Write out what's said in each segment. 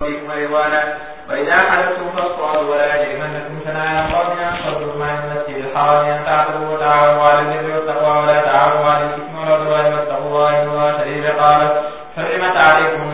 وإذا حلفتم فاصطادوا ولا يجرمنكم شنآن قوم أن صدوا ما المسجد الحرام أن تعتدوا وتعاونوا على البر والتقوى ولا تعاونوا على الإثم والعدوان واتقوا الله إن الله شديد العقاب حرمت عليكم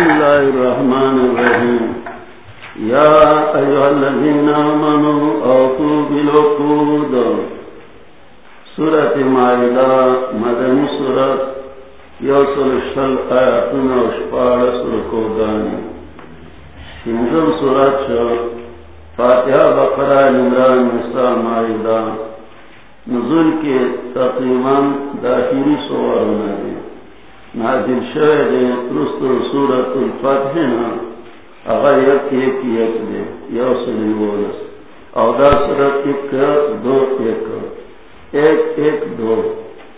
بسم الله الرحمن الرحيم. يا أيها الذين آمنوا أوفوا بالعقود. سورة مائدة مدني سورة يوصل الشل آياتنا وشفاعة سرقوداني شنجم سورة فاتحة بقرة نمران نساء مائدة نزول کے تقریباً داخلی سواروں دے نازل شہر رست سورت الفتح نا اگر یک ایک یک دے یو سلی بولس او دا سورت ایک دو ایک ایک ایک، دو.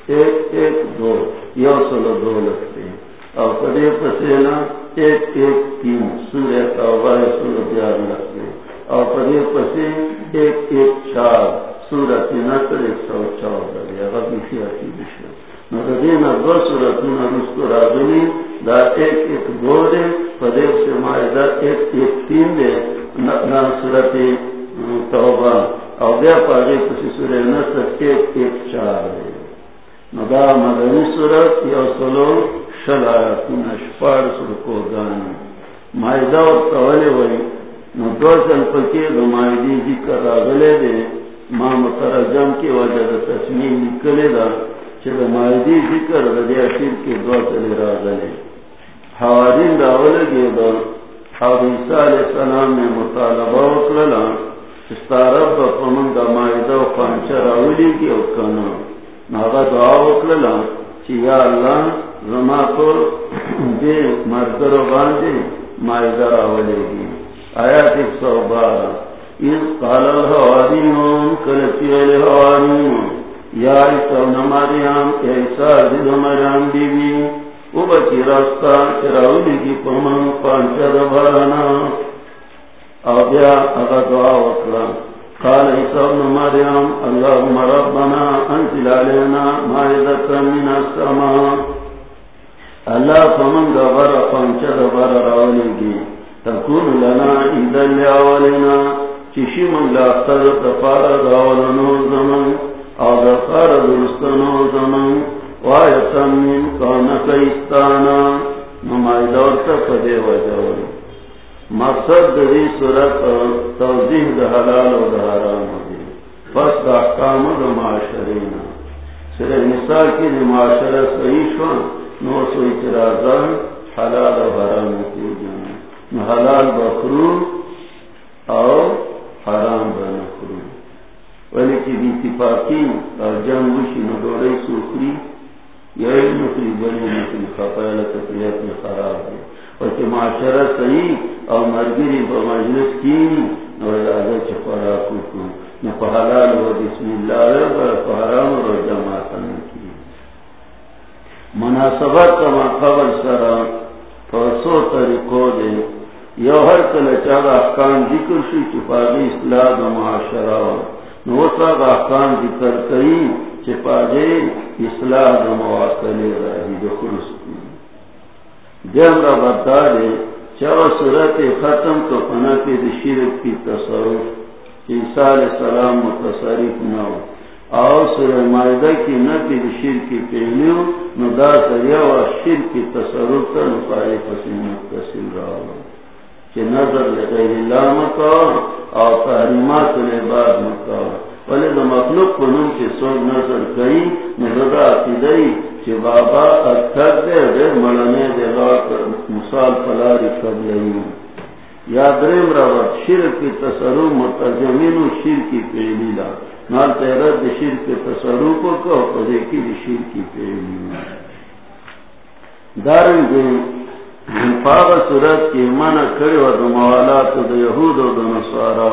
ایک ایک، دو. یو سلو دو لکھتے او پدے پسینا ایک ایک، تین. سورہ توبہ سورت یاد لکھتے او پدے پسے ایک ایک، چار. سورت نصر، ایک سو چودہ دے اگر بیسی آتی بشر مددین دو سورتون رسکو راغلی دا ایک ایک دو دے پدیب سے مائدہ ایک ایک تین دے، نا سورت توبہ۔ او بیا پاگی کسی سورت نصر ایک ایک چار دے۔ ندا مدنی سورت یا سلو شل آیتون اشپار سرکو گانی مائدہ و تولی وی نو دو سن پکی دو مائدی ذکر راغلے دے۔ ما مترجم کی وجہ دا تصمیم نکلے دا۔ چل مائدی ذکر رضی اخیر کے دو چلے راغلے حوادین داول گے دو اور عیسیٰ علیہ السلام نے مطالبہ اکللا استارب بفمن دا مائدہ و پانچہ راولی کی اکنا ناغا دعا اکللا چی یا اللہ زما کو دے مردر و باندے مائدہ راولے گی. آیات ایک سو بارہ. اس قال الحواريون كلتي الحواريون يا عيسى ابن مريم يا عيسى ابن مريم بيبي وبكي راستا چراولی کی پمن پانچا دبارانا او بیا اغا دعا وکلا. قال عيسى ابن مريم اللهم ربنا انزل علينا مائدة من السماء. اللہ پمن دبارا پانچا دبارا راولی کی تکون لنا اذا لأولنا چشی من لاختر دفار داولنو زمن. او دفار درستنو زمن وایتا من نمائی دورتا پدے مقصد دی صورت توضیح دا حلال و دا حرام دی پس دا احکام دا معاشرینا سر کی دی معاشرہ صحیح شوان نو سو اعتراضان حلال و حرام کی جانا حلال بخرو او حرام ولی کی بھی اتفاقی اور جنگ وشی نڈوڑی سوکری یا نکری بنی نکری خفایل تفریت میں خراب ہے۔ اور کہ معاشرہ صحیح اور مرگری با مجلس کی اور ارادہ چھ خوراکو کو نہ پہلال و بسم اللہ و پہرام و جماعتن کی مناسبت کما قبل سرا فسو طریقو دے۔ یو ہر کل چاہ احکام ذکر شی چپاگی اصلاح و معاشرہ۔ نوسا احکام ذکر کئی چپاگے اصلاح و مواقع رہی دخلص کی. جم را بتا دے چاہ صورت ختم تو پنا کے شرک کی تصرف. عیسیٰ علیہ السلام متصرف نہ ہو اور سر معدہ کی نہ نفی شیر کی پہلیو ندا سریا و شیر کی تصرف کا نفائے پسند متصل رہا ہو کہ نظر لغیر اللہ مکا اور تحریمات لعباد مکا ولی دا مخلوق کنون کی سوگ نظر کئی نظر عقیدئی کہ بابا اکتر دے دے ملنے دے غاق سال پلاری قبل یا درم روت شیر کی تصرو متجمین و شیر کی پیلی لا۔ نال تیرد شیر کے تصرو کو کہ پدے کی شیر کی پیلی دارن دے پاغ صورت کی منع کرے و دو موالات دو یہود و دو نصارا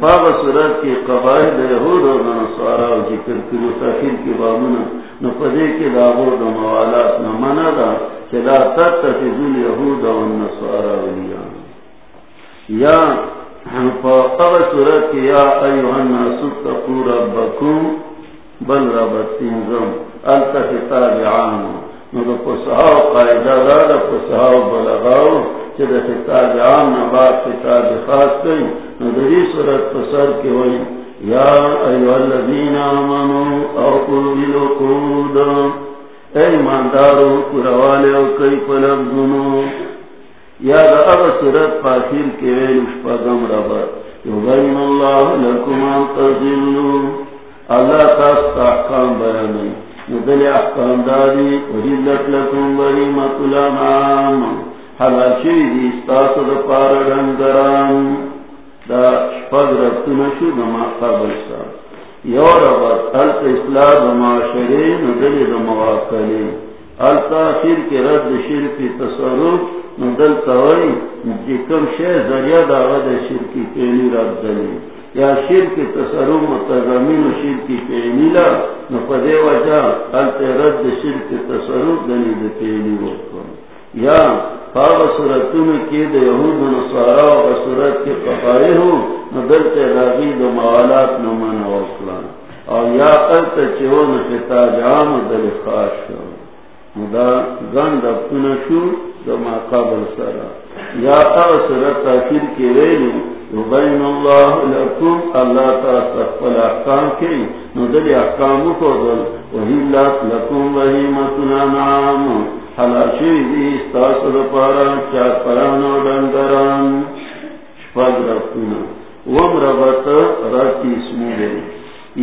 پاغ صورت کی قبائل دو یہود و دو نصارا ذکر کرو تاخیر کی بامنا. نو پدے کی داغو دو موالات نو دا چلا تتخذ الیہود و النصارا ولیان یا پاغ صورت کی یا ایوہ الناس اتقو ربکم بل ربت تنظم التخطاب عامو نو دا پسہاو قائدہ دا دا بلغاو چی دا خطاب عام نباد خطاب خاص کئی نو دا دی صورت پسر کے وئی یا ایوہ الذین آمنو اے او کئی پلب دنو یا دا اب صورت پاکیر کے ویل اشپاگم یبین اللہ لکم تزلو اللہ بیانی مدل احکام داری وحیلت لکم بری مطلع نام حلال شوی دی استاس دا پار رنگران دا شپد ربتنا شو دا ما قبل سا یو ربط الت اصلاح دا معاشرے ندل دا مواقعی التا خیر کے رد شرک تصرف ندل تاوی جکم شہ ذریعہ دا غد شرکی پینی رب دلی. یا شیر کی تصرف متضمین شیر کی پیمیلا نو پدے وجہ حالت رد شیر کی تصرف دنی دے پیمی وقت یا پاو صورتون کی دے یہود نصارا و صورت کے قفائے ہو، نو دلتے راغی دو موالات نو من وقلان اور یا قلت چہو نفتا جام دل خاش شو. دا گند اپنا شو دو ما قابل سرا. یا قاو صورت تاکیر کی ویلی یبین اللہ لکم اللہ احکام کی احکام کو دل وحیلت لکم وحیمتنا نام حلاشی دی استاسر پارا چاک پرانا ڈنگران شپاگ رفتنا وم ربط راتی اسمو دے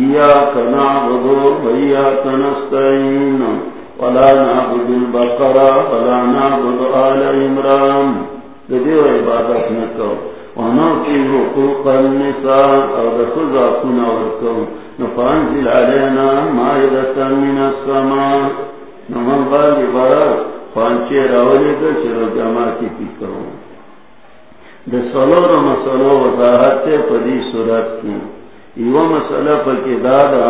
ایاک نعبدو ویاک ولا نعبد البقرہ ولا نعبد آل عمران. دیو عبادت نکو. ونوکی حقوق النساء دخل نفانزل من السماء برا پی کرو دا سلور مسلو وضاحت پدی صورت کی۔ مسئلہ پکی دادا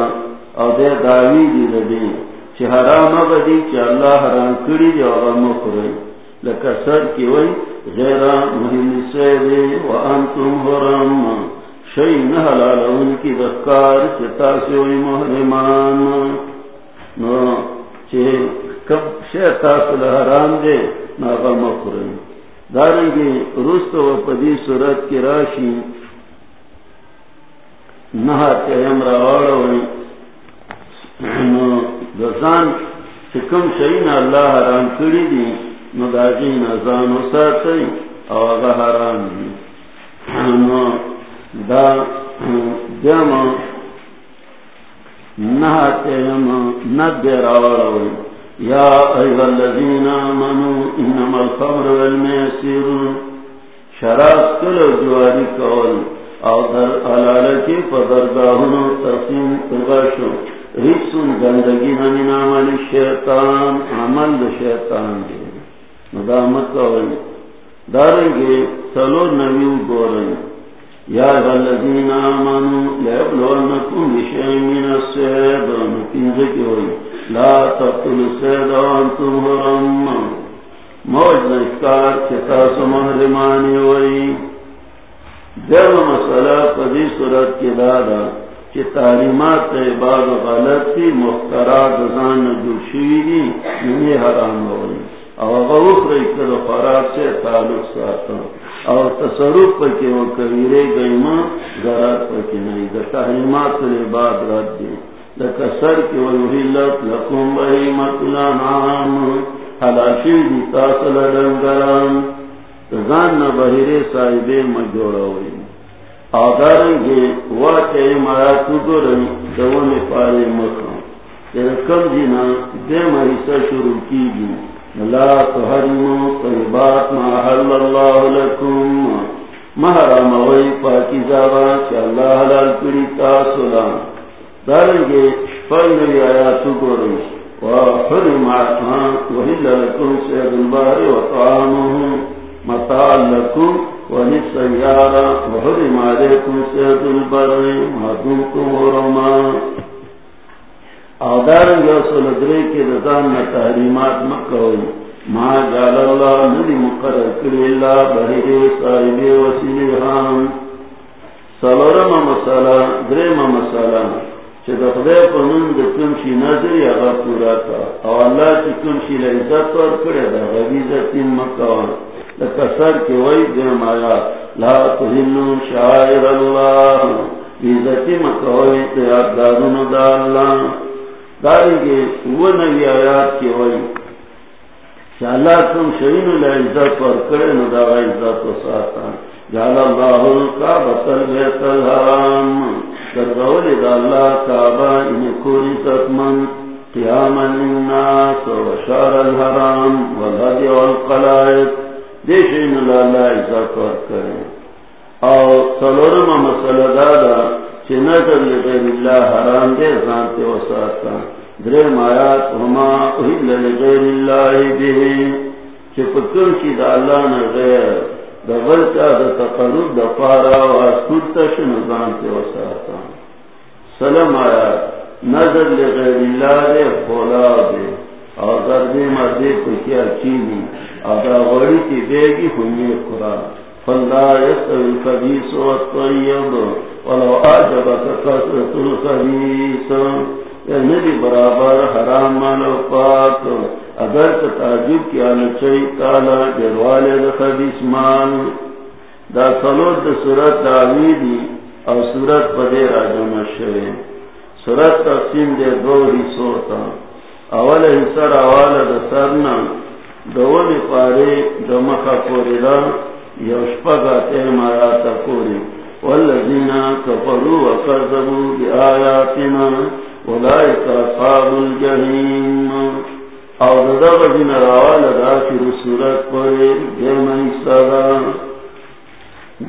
او دے داوی دی لدی چی حرام بدی چی اللہ حرام کری دی کری سر کی وئی غیر مہم سیدے، وانتم حرم۔ شئی نحلال ان کی دخکار چتا سوئی محرمان۔ نو، چے کم شیطا صلح حرام دے ناغا مخرم دارنگی، رست و پدی صورت کی راشی۔ نہا تیم راوڑا ہوئی نو، دزان چکم شئی نا اللہ حرام کری دی۔ مداجی نظام ساتی، او اگا حرام دی. نو دا، جمع نہاتے راوڑوی یا ایوہ الذین آمنوا انما الخمر والمیسر. شراب کلو جواری کول، او در پدرگاہنو تقسیم گندگی من عمل شیطان عمل شیطان دی. مدامت کوئی دارنگے مطلب سلو نبیو گورن یا غلدین آمنو لیبلونکم بشئی من السید نتیجہ ہوئی. لا تقتل السید وانتم حرم. موج نشکار چتا سمحرمانی ہوئی. جب مسئلہ پدی صورت کی دادا کہ تعلیمات بعد غلط تھی مخترات زان جوشی دی یہ حرام ہوئی. او رئی خراب سے تعلق تصرف پر کے وہ کبیرے گئی ماں غرات پر کے نہیں دا تحریمات سے بعد لکا سر کے لکم بہیمت حلاشی بہرے صاحبے مجوڑا ہوئی آدارنگے واقعی مراتو دو دونے پارے مکھا کم جینا دے مریسا شروع کی گی لا تحرموا طيبات ما حل الله لكم. محرم وی پاکی زابا چا اللہ حلال کری تاسولا. دارنگے فرنوی آیاتو گوری. وحرم عطان وحل لكم سید البار وطعامهم مطاع لکم لكم ونسیارا وحرم علیکم سید البر ما دمتم ورما اودارنگ سلدرے کے رضان میں تحریمات مکوئی ما جال اللہ ندی مقرر کری اللہ بحری صاحب وسیل حام سلورم مسالہ درم مسالہ چه دخده پنون ده کمشی نظری اغا پورا کا او اللہ چه کمشی لعزت ور کرده ده غبیزتین مکوان لکسر کی وی دیم آیا۔ لا تهلو شاعر اللہ۔ بیزتی مکوی تیاد دارون دا اللہ۔ داری گے وہ نبی آیات کی وی اللہ تم شرین العزت اور کرے ندا عزت و ساتا جال اللہ کا بطل بیت الحرام کردول دا اللہ کعبہ ان کوری تکمن قیام الناس و شار الحرام۔ والحدی والقلائد دیشین اللہ عزت اور کرے۔ اور سلورم مسئلہ دادا۔ چی نظر لغیر اللہ حرام دے زانتے و مایات ہما اہل لغیر اللہ پتر کی دا اللہ نغیر دا غلطا دا دا پارا و و سلام آیات، نظر لغیر اللہ دے فولا دے۔ اور مردے اور دا کی دے گی ہوئی قرآن۔ فلا يستوي الخبيث والطيب ولو أعجبك كثرة الخبيث یعنی برابر حرام مالو پاک، اگر تعجب کیا نچئی تالا جروالے خبیث مال دا سلوت دا صورت داویدی او صورت پدے راجو مشوے صورت تقسیم دے دو حصوں تا۔ اول حصہ راوالا دا سرنا دولی پارے دمخا پوری دا۔ یوشپگا تیم آیاتا کوری والذین کفروا وکذبوا بآیاتنا اولئک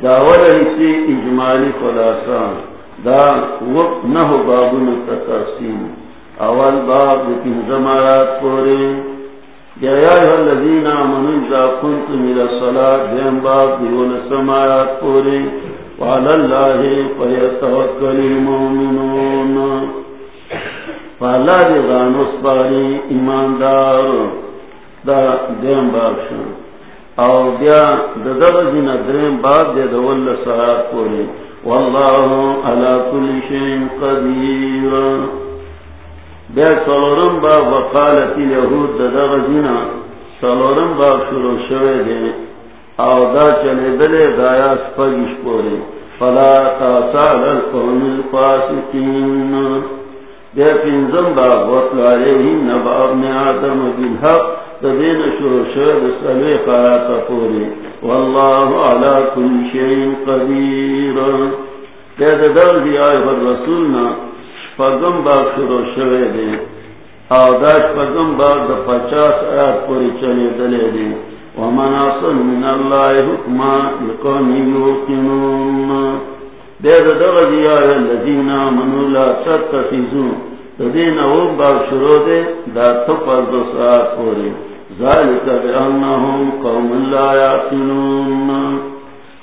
داول اجمالی خلاصہ دا وقت نه بابونو تقسیم اول باب د پنځمات پورې. یا ایوہ الذین آمنوا اذا کنتم الى الصلاة دیم باب دیون سمایات پوری، وعلى اللہ غانوس ایماندار. دا دیم باب او بیا دریم باب دی دول سرات پوری. واللہ علا کل شین قدیر. بیا سلورم با وقالت یهود دا غزینا سلورم با شروع شوه دے او دا چلے دلے دایا سپگش پورے فلا تاسال القوم الفاسقین. بیا پینزم با وطل علیہم نبا ابن آدم بالحق. دا دین شروع شوه دا سلوی قرات پورے واللہ علا کل شئین قدیر. بیا دا درزی آئی رسولنا پگم باغ شروع شوے دے او داش پگم باغ دا پچاس آیات پوری چلے دلے دے ومن اصل من اللہ حکما لقوم یوقنون دے دا دغدی آیا لذین آمنو لا تتخذو دا دین اوم باغ شروع دے دا تپر دو ساعت پوری ذالک بانہم قوم لا یعقلون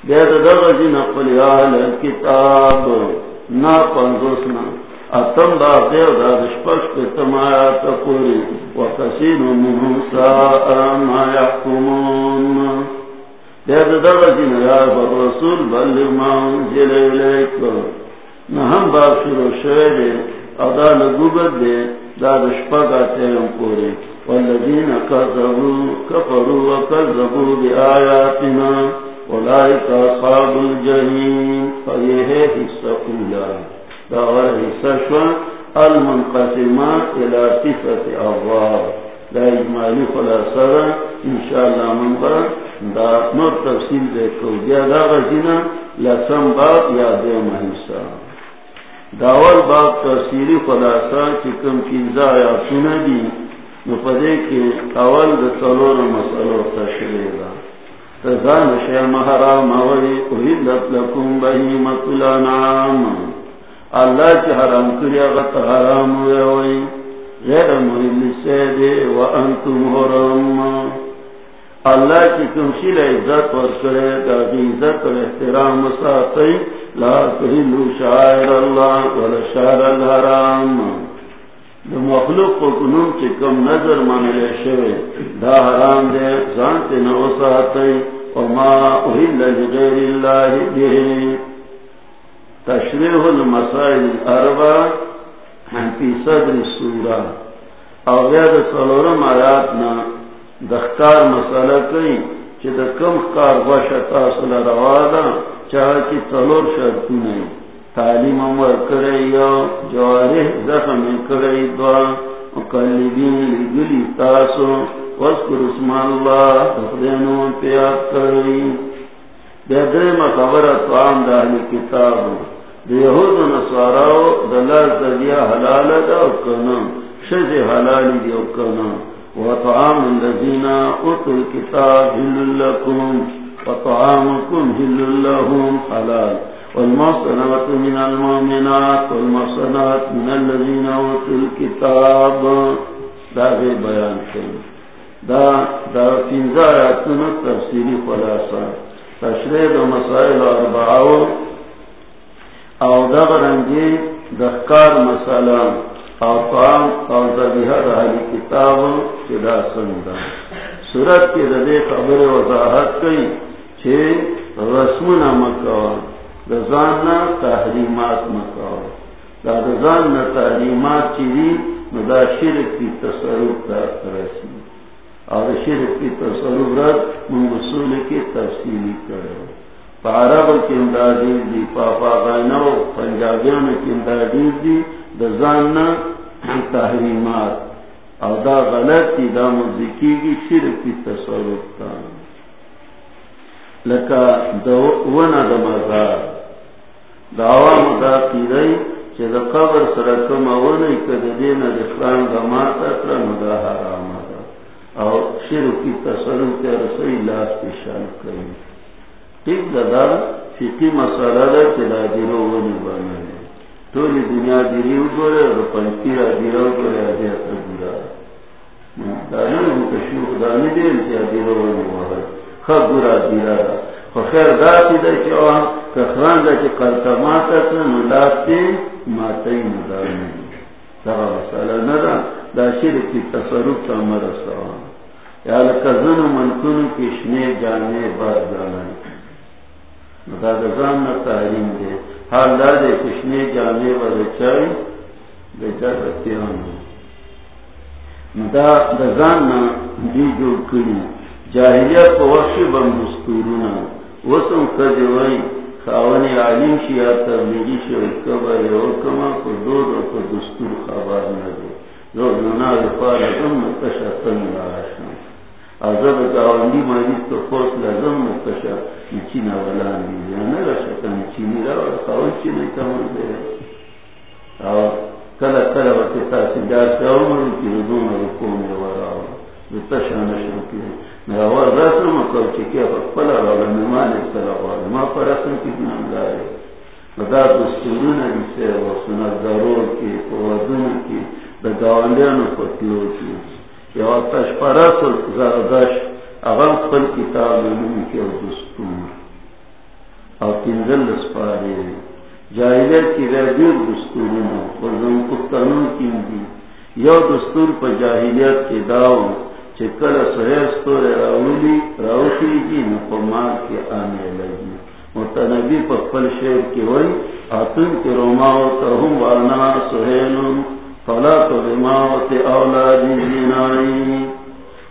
دے دا دغدی نقلی آل کتاب نا پنزوسنا اتم با دیو دا دشپش پی تمایا تکوری و کسین منهم ساء ما یحکمون. دید دا جن یا رسول بلغ ما انزل الیک. نهم با شروع شوئے ادا لگوبت دے دا دشپگا تیم پوری والذین کذبوا کفروا وکذبوا بآیاتنا اولئک اصحاب الجحیم. فیہ حصہ اللہ المنقسمات الى تسعة ابواب. دا اجمالی خلاصہ انشاءاللہ من پر دا نور تفصیل دیکھو بیا دا غزینا لسم باب یا دے محیصہ داول باب تفصیلی خلاصہ چکم چیزا یا سندی پدے کی اول سلور مسلو تشریح تزان شیع محرام اولی اہلت لکم بہیمت الانعام. اللہ کی حرام کری اغت حرام ہوئی۔ غیر محل سیدے وانتم حرام۔ اللہ کی کمشیل عزت ورکرے دا عزت و احترام ساتھی لا تحلو شاعر اللہ ولا شاعر الحرام۔ دو مخلوق کو کنون کی کم نظر مانلے شوے دا حرام دے زانتے نو نوساتے وما اہل لغیر اللہ دے تشریح المسائل الاربع فی صدر سورہ. او غیر سلورم آیاتنا دختار مسئلہ کئی چی دا کم خکار وشتا صلی روادا چاہا کی تلور شرطو نہیں تعلیم امور کرے یا جوارح زخم کرے دعا مقلبین لگلی تاسو وذکر اسم اللہ تخدینو پیاد کرے بیدر مقبر اتوام دا اہلی کتاب دا یہود و نصاراو دلال زدیا حلال دا اکنا شز حلالی دی اکنا وطعام الذین اتو الكتاب ہل لکم وطعامکم ہل لهم حلال. والمصنات من المؤمنات والمصنات من الذين أوتوا الكتاب دا غي بيان شيء دا دا فنزا آياتنا تفسيري خلاصة تشريد مسائل أربعة او دا غرنجي دخكار مسألة او طعام او ذبيها رهالي كتاب چدا سندا سورت کی ردے خبر وضاحت کئی چھے رسمنا مکوان دزان تحریمات مکاو دا دزان نہ تحریمات چیری دا شرک کی تصرف دا رسی اور شرک کی تصرف رد من وصول کی تفصیلی کرو پارب کی امدادی دی، پاپا غینو پنجابیان کی امدادی دی دزان تحریمات. اور دا غلط کی دا مزکی کی شرک کی تصرف کا لکا دو ونا دا مزار. دعوا مدا کی رئی چه دا قبر سرکم اونی که دا دین دا اخلان دا ماتا کرا مدا حرام دا او شروع کی تصرف کے رسوی لاس پیشان کریں ٹھیک دا دا فقی دا چه دیرو ونی بانا دنیا دیریو گوره اور پنکی را دیرو گورا دیرو ونی بانا۔ خب گورا دیرا۔ خیر دا دا آن کخران دا قلتا ماتا ماتای دا ندا، دا کی تصرف تا مرسا یا لکزن منکنو کشنے جانے بار جانای دا دا زان تحریم دے۔ حال دا کشنے جانے بار چای بے جا رتیان دا دا زان نا دی جو کری۔ جاہلیت کو وقت بندستورونا وسم کدی وای خاونی عالم شیا تبلیغی شوی کبر یو کما کو دو دو کو دستور خبر نہ دو دو ننا رفار ازم متشا تن لاشن ازب گاوندی مریض تو خوص لازم متشا نچینا ولان دی یعنی کمر دے اور کلا کلا وقتی تاسی جار سے کی کی میرا رسم کو چکے پلا والا مہمان سلا والا ماں پر رسم کتنا گائے بتا سے وہ سنا ضرور کی کی پتلو کی تش پرس اغم خپل کتاب نمی کے دستور. او تنزل سپارے جاہلیت کی ریڈیو دستورون اور پختانوں کی دی یو دستور پر جاہلیت کے داؤں چکر سہیس تو راولی راوشی جی نفمال کے آنے لگی متنبی پپل شیر کی وئی آتن کے روماؤ تہم وانا سہیل فلا تو رماؤ تے اولادی جینائی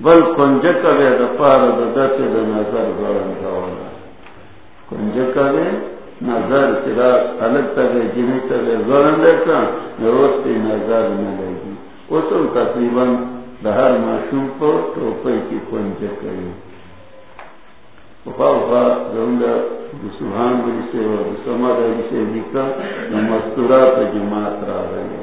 بل کنج کبے دا پار دا دا نظر گرم دولا کنج کبے نظر چرا الگ جنی گرم روز نظر اسم تقریباً معشوم کو ٹوپئی کی کنج کئی سبحان بری سے سما رہی سے لکھا مستورات جماعت را رہے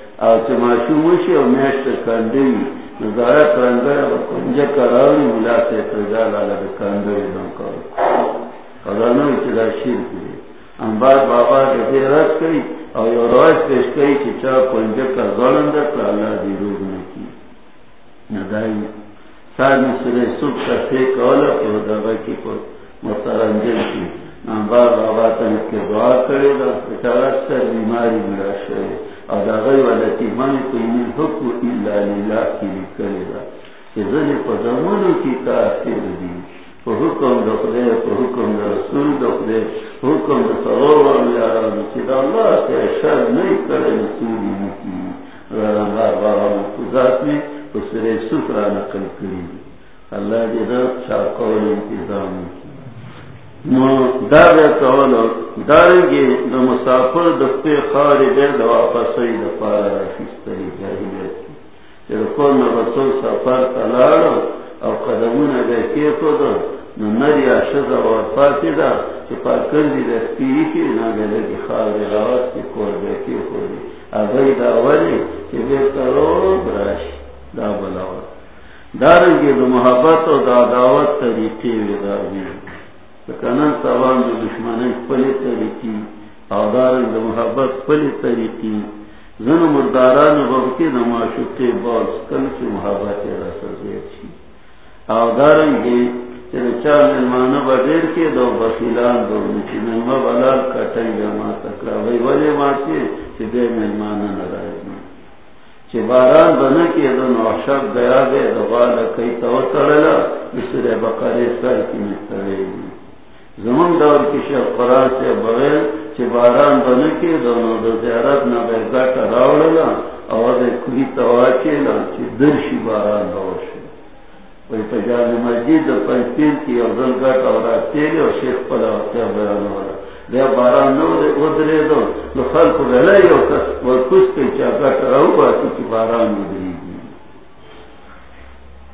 او چې ماشوم شي او میاشت نظاره او کنجه کراوي ملا ته لاله د نو کوي چې دا شیر کړي انبار بابا دې رات کوي او یو راز کوي چې چا کنجه کا ځوړند الله دې روغ نه کی نه دای سره سوب کوله او دا په کی انبار بابا ته دعا کړې دا بیماری مړه شوی ادا غي ولتی من حکم کی دا. کہ کی تاثیر دی. پا حکم دا خدے پا حکم دا رسول دا خدے حکم دا اللہ سے شر نئی کرے نسولی نکی. بارا مفوزات میں سفرہ نقل کری اللہ انتظام کی دارنگی دا مسافر دفتے خاری دیر دا واپسی دا پارا راشیستری جاہیلیت کی چیر کون رسول سفر تلارا او قدمون اگر کیفو دا نو نری آشد وفاتی دا چی پاکرزی دستی کی ناگلے کی خاری راوات کی کور بے کیفو دی اگئی دا ولی چی بیتا رو براشی دا بلاوات دارنگی دا محبت و دا دعوت طریقی وی دا بیرو کنن سوال جو دشمنی پلی طریقی آدار جو محبت پلی طریقی زن مرداران وقتی نماشوکی باز کن کی محبت رسا زید چی آدارن گی چر چار ملمانه با دیر که دو بخیلان دو نچی ملما بلال کٹن گا ما تکرا وی ولی ما چی چی بے ملمانه نرائی چی باران بنا که دو نوشب گیا گے دو غالا کئی تو ترلا بسر بقری سر کی مستوی زمن دور کی شیخ قرار سے بغیر چی باران بنے کے دونوں دو زیارت نہ بے گاٹا راوڑلا اور کلی تواچے لا چی درشی باران روشے وی پجان مجید پنچین کی افضل گاٹا اور تیلے اور شیخ پلا وقتیا بیان ہو رہا دیا باران نو دے ادرے دو لو خلق رلائی اور کس ورکس کے چا گاٹا راو باتی کی باران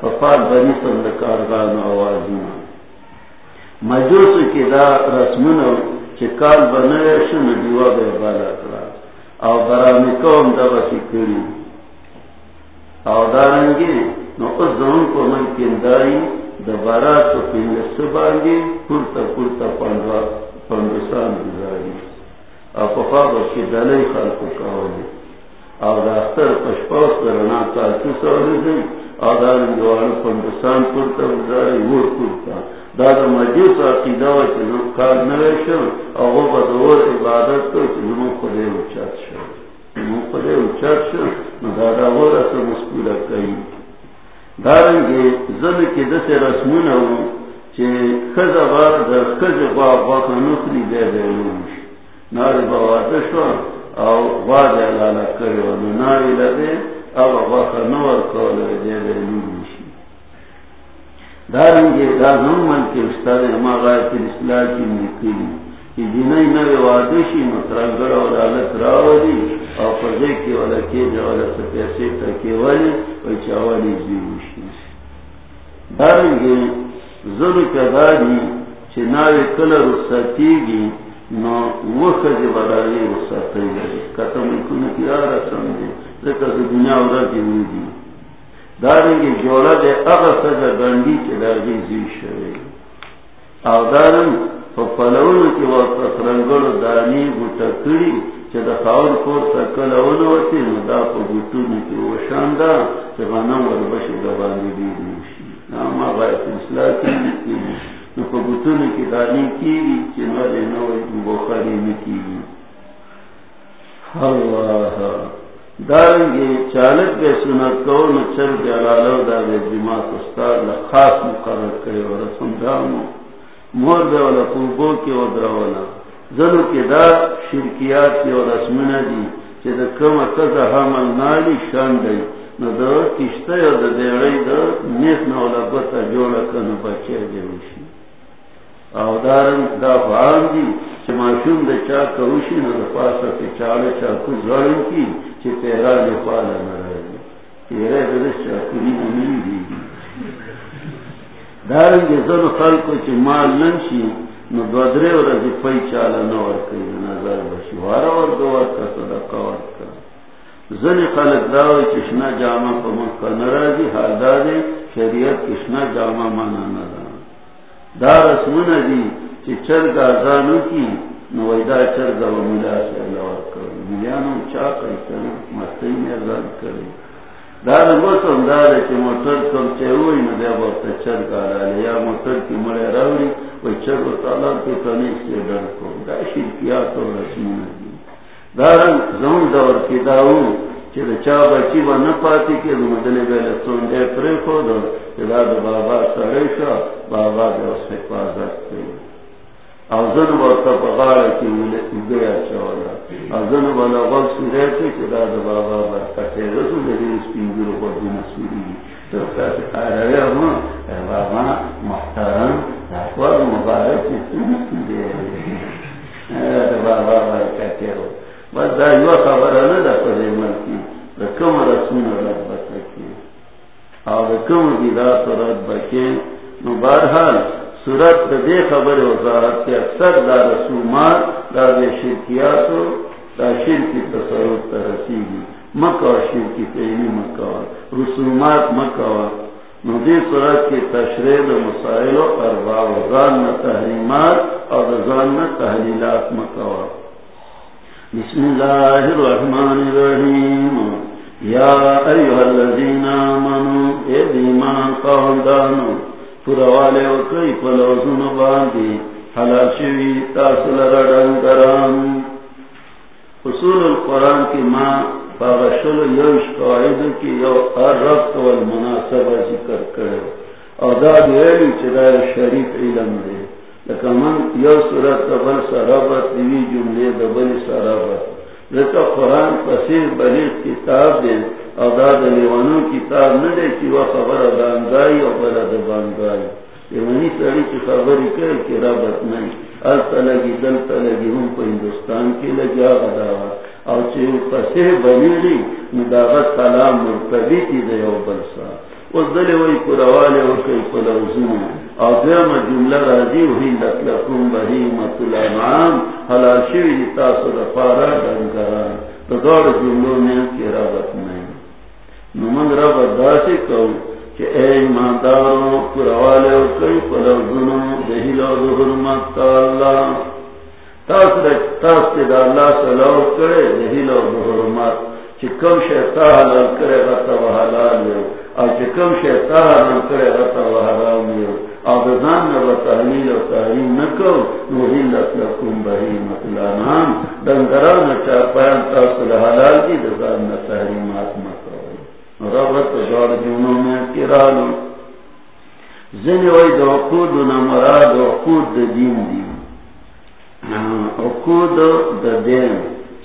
پپال بنی سن دا کارگا نہ مجوس کی دا رسمن چکال بنے شن دیوا بے بالا کرا. او برامی کون دا بسی کری. او دارنگی نو اس زمان کو من کندائی دا بارات تو پینگ سبانگی پورتا پورتا پاندوا پاندوسان او پپا بسی دلی خلقو کاولی. او دا اختر پشپاس کرنا تاکی سولی دی. او پورتا بزاری ور پورتا. دا دا مجیس عقیده و کار با دور عبادت دادا وہ رسم اس پورا کئی. داریں گے زن کے دس رسم نہ ہو خز بار خز با باق نوکری دے دے ناری بابا دشوا او واد لالا کرے ناری لگے اب باق نور کول نوشی داریں گے دا من کے استاد غایت الاصلاح کی نکلی نوے وادشی اور عالت راولی اور والا کے جوالا سے پیسے تکے والی اور چاوالی زیوشی داریں گے ضرور کلر رخصتی گی نو بداری کی آرہ سمجھے لیکن دنیا اورا کی ہوئی۔ دی داریں گے جوڑا دے اغا سجا گنڈی کے دارگی زیوش شوئے۔ او داریں پلون کی وقت رنگل دانی بوٹا کڑی چه دا خاور کور سکل اولو وطی، نو دا پا بوٹونی کی وشاندا چه غنم وربش دوانی بیدوشی ناما غایت اصلاح کی نکی نو پا بوٹونی کی دانی کی گی چه نوری نوی بخاری نکی گی اللہ دارنگی چالت بے سنت کو نو جلالو دا بے جماعت استاد لخاص مقرر کرے ورسم دامو مور دے والا خوبو کی ودرا والا زنو کی دا شرکیات کی اور اسمنا دی چی دا کم اتزا حامل نالی شان دی نو دا کشتا یا دا دیڑی دا نیت نولا بطا جوڑا کنو بچے دیوشی او دارن دا فعام دی چی معشوم دا چا کروشی، نو دا پاسا تی چاڑا چا کچھ زارن کی چی پیرا دی. فعلا نرائی تیرے درست چا کری نمی دی. دارن دارنگی زن خلقو چی مال ننشی، نو دودره و رضی پی چالا نور کئی نظر بشی وارا وردو ورکا صدقا ورکا زن خلق داوی چشنا جامع پا مکہ نرازی، حال دادی، شریعت کشنا جامع مانا ندا دار اسمون دی چی چرگ آزانو کی نو ویدا چرگ و ملا سے اللہ ورکا ملیانو چا کئی کنا مستی میں ازاد کری دار موسم دار کی موٹر کم چروئی نہ دیا بہت چر کا یا موٹر کی مرے راوڑی وہ چر و تالاب کے کنی سے ڈر کو دا شرکیات اور رسمون دی دارن زون دور کی داو چل چا بچی و نہ پاتی کے مدنے گئے سون دے پرے کو دو چلا دو بابا سڑے شا، بابا دے اس حفاظت کی. اوزن ورطا کی گیا چولا اوزن والا غل سورے کے چلا دو بابا برکتے رسول دے اس پینگر کو دین سوری تو کہتے آرے اے بابا، محترم اخبار مبارک کی دے اے بابا برکتے ہو بس دا یو خبر نہ دا پدے ملکی. دا کم رسول رب بتکی اور کم دی دا بکے نو بہرحال صورت دے خبر وزارت کے اکثر دا رسومات، دا دے شرکیات دا شرکی تصور ترسی گی مکہ شرکی تیمی مکہ رسومات مکہ نو ندی صورت کی تشریح مسائل و اربا وزان تحریمات اور رضان تحلیلات مکہ بسم اللہ الرحمن الرحیم. یا ایوہ الذین آمنوا اے دیمان قوندانو پوروالے و کئی پلوزن باندی، حلال شوی تاصل رڈن کرام حصول القرآن کی ماں پاغشل یوش قواعد کی یو الربط والمناسب ذکر کرے. اور دا دیوی چدا شریف علم دے. لکہ یو صورت دبل سرابت دیوی جملے دبل سرابت قرآن پسیر بلیغ کتاب دے او دا دا کتاب ندے چی و خبر دانگائی او بلا دا بانگائی لیوانی ساری چی خبری کرے کی رابط نہیں التا لگی دلتا لگی ہم پا ہندوستان کی لگی آغا داوا او چی پسے بلیغی نداغت کلام مرتبی تی دا یو بلسا اس دلی وی پروالے وکی پلوزنو او دیرم جملہ رازی وحی لکلکم بہیمت الانعام، حلال شوی تاسو دا پارا دنگران تو دور جملوں میں کی رابط نہیں نمن رب داسی کو کہ اے ایمانداروں پروالے کئی پلوزنوں دہیلو حرمت اللہ۔ تاس تاس کے دا اللہ صلاح کرے دہیلو حرمت۔ چکم شیطا حلال کرے، غطا و حلال یو۔ اور چکم شیطا حلال کرے، غطا و حرام یو۔ آبزان نبا تحلیل و تحریم نکو نوحیلت لکم بہی مطلانان دنگران تاصل حلال کی دزان تحریمات مکو ربط جنوں میں کرالو زنی وی دا نمراد دا دین دی۔ دا دین،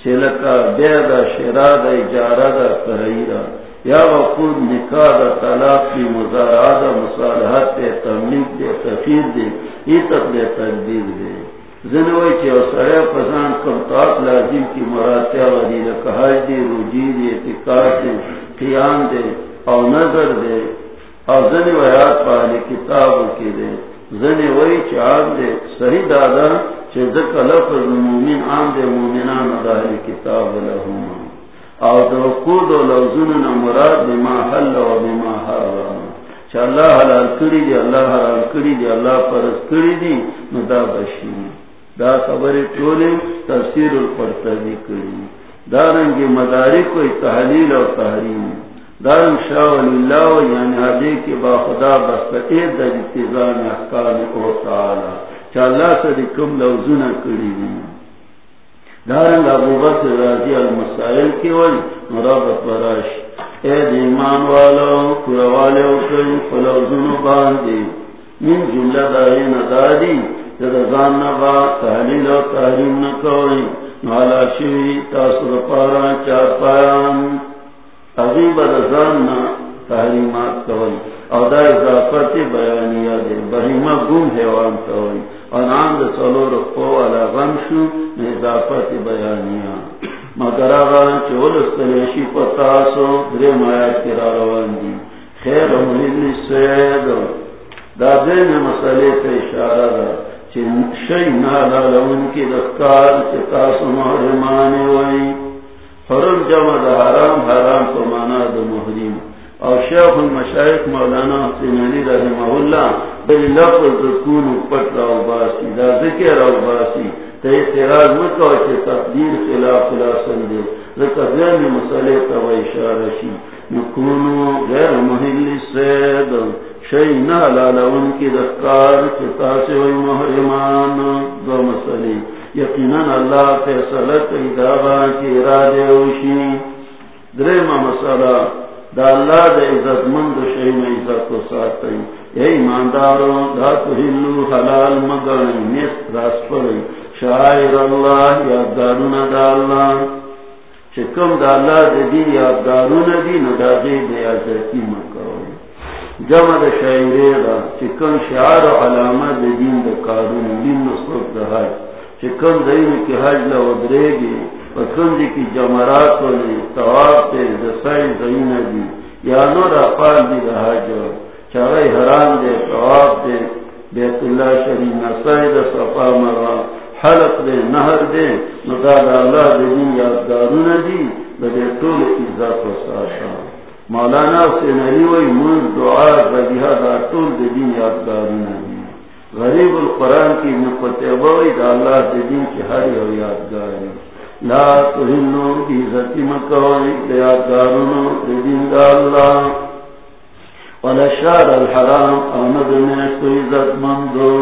چلکا بے دا شرا دا اجارہ دا تحیرہ یا وقود نکاح دا طلاق کی مزارعہ دا مصالحات دے تملیق دے تفیر دے، ای تک دے تقدیر دے۔ زنوی چی او سرے پزان کم طاق لازم کی مراتع ودی لکحاج دے، روجی دے اتقاق دے، قیام دے او نظر دے۔ او زنوی آیات پاہلی کتاب کی دے۔ زنوی چی عام دے صحیح دادا چی ذکر لفظ مومن عام دے، مومنان داہلی کتاب لہم او دو قود و لوزن مراد بما حل و بما حرم. چا اللہ حلال کری دی اللہ حلال کری دی اللہ پرس کری دی، نو دا بشی دا خبر تولی تفسیر القرطبی کری دارنگی مدارک و تحلیل و تحریم. دارنگ شاہ اللہ و یعنی حدی کی با خدا بس اید دا جتزان احکام او تعالی. چا اللہ سے دی کم لوزن کری دی دارنگ ابو بکر راضی المسائل کی وی مرابط براش۔ اے دیمان والا کورا والے اکرین فلوزنو باندی من جملہ دارین دادی تدزان نبا تحلیل و تحریم نکوئی نالا شوی، تاثر پارا، چار پایان عظیب دزان نا تحریمات کوئی۔ او دا اضافت بیانیہ دے بہیمہ گم حیوان کوئی۔ انعام دا سلو رخو والا غم شو اضافت بیانیہ مگر آغان چول استلیشی پتاسو درے مایات کی را روان دی۔ خیر مہلی سید دا دین مسئلے پہ اشارہ دا چی شئی نالا لون کی دکار چی تاسو محرمانے وئی حرم جمع دا حرام حرام تو مانا دا محرم۔ اور شیخ المشایخ مولانا حسین علی رحمہ اللہ بلی لفظ کون پٹ راو باسی دا ذکر راو باسی تا اعتراض مکو چه تقدیر خلاف خلاسن دے لکہ زین مسئلے تا و اشارشی نکونو غیر محل سید شئی نالالا ان کی دکار چه تاسی وی محرمان دو مسئلے یقینا اللہ فیصلت ادابا کی ارادے وشی درم مسئلہ دا اللہ دا عزت مند شئی میں عزت و ساتھ اے ایماندارو، دا تحلو حلال مگرن نیست راست پڑی شاعر اللہ یاددارون دا اللہ چکم دا اللہ دا دین یاددارون دی، نو دا غیر دا عزتی مکروی جمع دا شاعرے دا چکم شعار و علامہ دا دین دا کارون دین نصرف دا حج۔ چکم دا این کی حج لو درے پسند کی جمرات و والی طواف دے دسائی زمین دی۔ یا نور افال دی رہا جو چاہے حرام دے، طواف دے، بیت اللہ شریف، نسائی دا صفا مرا۔ حلق دے، نہر دے مداد اللہ دے دین یادگارون دی بدے طول عزت و ساشا. مولانا سے نری وی منز دعا بدیہ دا طول دے دین یادگارون دی. غریب القرآن کی نفتبوئی دا اللہ دے دین کی ہر یادگاری. لا تهنو عزت مکوئی دیادارونو دین دا اللہ. ولا شار الحرام آمد میشتو عزت مندو.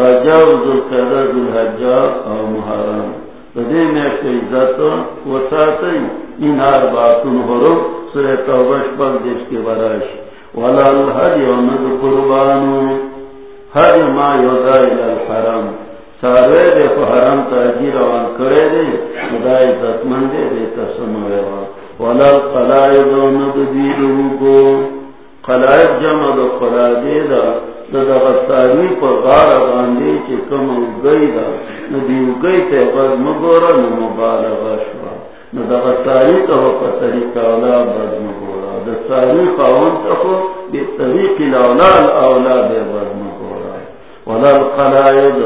رجاو ذو قدر ذو الحجا او محرم دی میشتو عزت وساتی این ارباتون حرم سر توبش پک دیش کے براش ولا الحج آمد قربانو حج ما یوزائی الحرام سارے دے کو حرام تاجی روان کرے دے، خدای عزت مندے دے تسموے وا ولا القلائد ندبیدو کو قلائد جمع دو قلائدے دا دا دا پر غار باندے چے کم گئی دا ندی گئی تے بد مگورا نمبالغا شوا۔ دا غصاری تا وقت طریقہ اولا بد مگورا دا ساری قاون تخو بی طریق الاولا الاولا بے بد مگورا ولا القلائد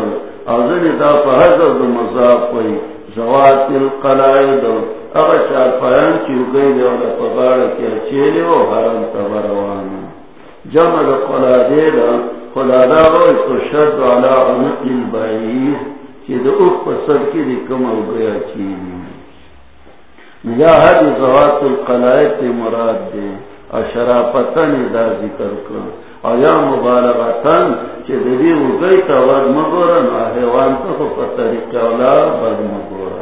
اوزن دا فحضر دا مضاف کوئی زوات القلائد، اغا چار پایان چیو گئی دے اولا پغاڑا کیا چیلے و حرم تبروانا جمع دا قلادے دا قلادا غوی تو شد علا عنق البعیر، چی دا اف پسر کی دی کم او گیا چیلی یا حد زوات القلائد تی مراد دے اشرا پتن دا ذکر کر یا مبارکتن چې د دې وګي ته ور مګور نه حیوان ته په طریقه ولا بد مګور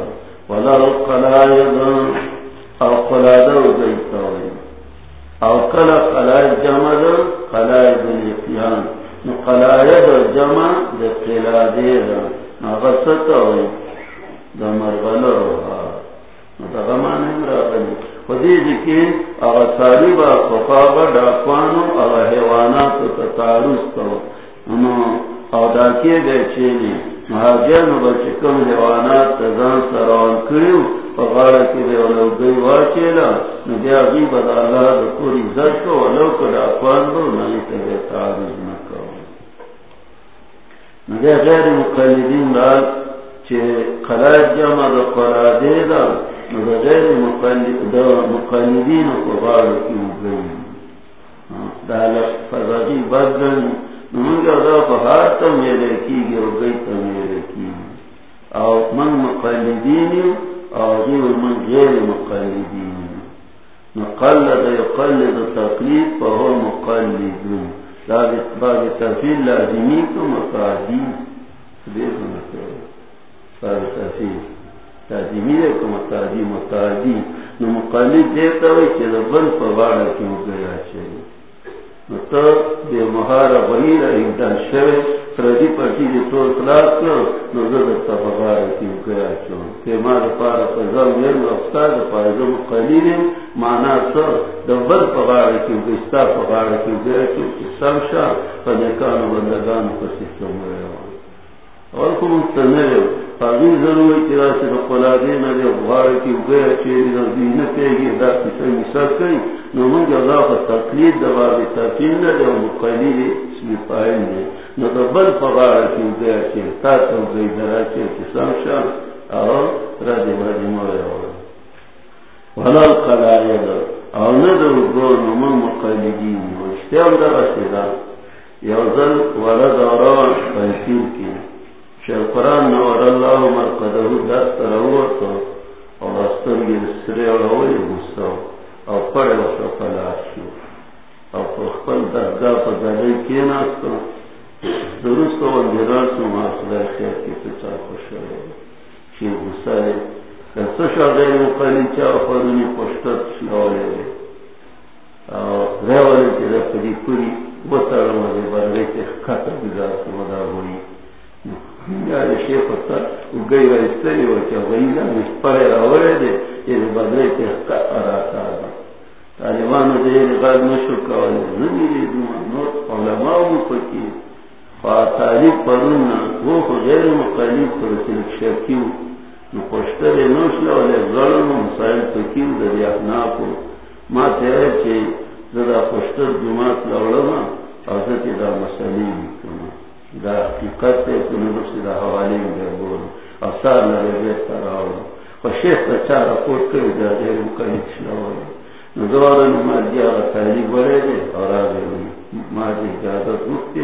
ولا قلاید او قلاده وګي ته وي او کله قلاید جمع ده قلاید الیقیان نو قلاید جمع د قلاده ده هغه څه ته وي د مرغلو نو دا غمان معنی راغلی خدیجی کی اغا سالیبا خفابا ڈاکوانو اغا حیواناتو تتاروز تو انو او داکی دے چیلی محاجرنو بچکم حیوانات تزان سران کریو فغارا کی دے ولو گئی واچیلا نو اللہ زد کو، ولو دو تبی غیر مقلدین جمع دا دا غیر مقلدین کی بدن دا بہار تا میرے کی گی اور گئی تا میرے کی. او من مقلدین او من غیر مقلدین. نقلد یقلد تقلید فهو مقلدون. تفیل لازمی مقادی. تفیل نو مقلد دیتا ہوئی کیوں گیا چاہیے بے مہارا غیر فردی پرچی دی طور خلاص کرو نو زد تا پا بارا کیوں گیا چاہیے کہ ما دا پارا پا زم یم افتا دا پارا دا مقلد مانا سا دا بل پا بارا کیوں گیا ستا پا بارا کیوں گیا چاہیے چی سمشا پا نکانو بندگانو پسی سمرے اور کو مستنر پاگی ضروری تیرا سے قلا دینا دے غوار کی گیا چیری دا دین پہ گی دا کسی مثال کری نو من جا اللہ کا تقلید دا باب تاکین دا دے مقلید اسمی پائن دے نو دا بل فغار کی گیا چیری تا تو گئی درا چیری کسام شا اور را دی با دی مولا ولا القلائی دا اور ندر گو نو مقلدین نو اشتیام دا رسیدا یوزل ولا دوران پنسیل کی شیخ قرآن نور اللہ مرقدہ دست روتو اور استرگی سرے روی گستو اور پڑے وقت پلاشو اور پخپل درگاہ پا دلی کیناستو درست و اندراس و معصلہ خیر کی پچا خوش رو شیخ گستای کسا شاگیر مقلی چا خودنی پشتت شلولی رے اور ریوالی پوری بطر مدی برگی تیخ کتا بیدار سمدہ ہوئی شیخ گئی رہی وہ کیا وہی نا پڑے رہے دے یہ بدلے کے اراتا طالبان دے غیر مشہور کا علماء پکی تاریخ پڑھوں وہ غیر مقالب پر شکیو. نو پشتر نوشل والے ظلم مسائل پکیو دریا نا کو ماں تیرے چے زدا پشتر جماعت لوڑا اور دا مسئلے بھی دا حقیقت تے کنو نفسی دا حوالی میں بول افسار لگے بیت تراؤ و تا چارا پوٹ کرو دا دیر مکنی چلاؤ نزوارا نمار دیا غا تحلی برے دے، اور آگے ہوئی اجازت مکتے.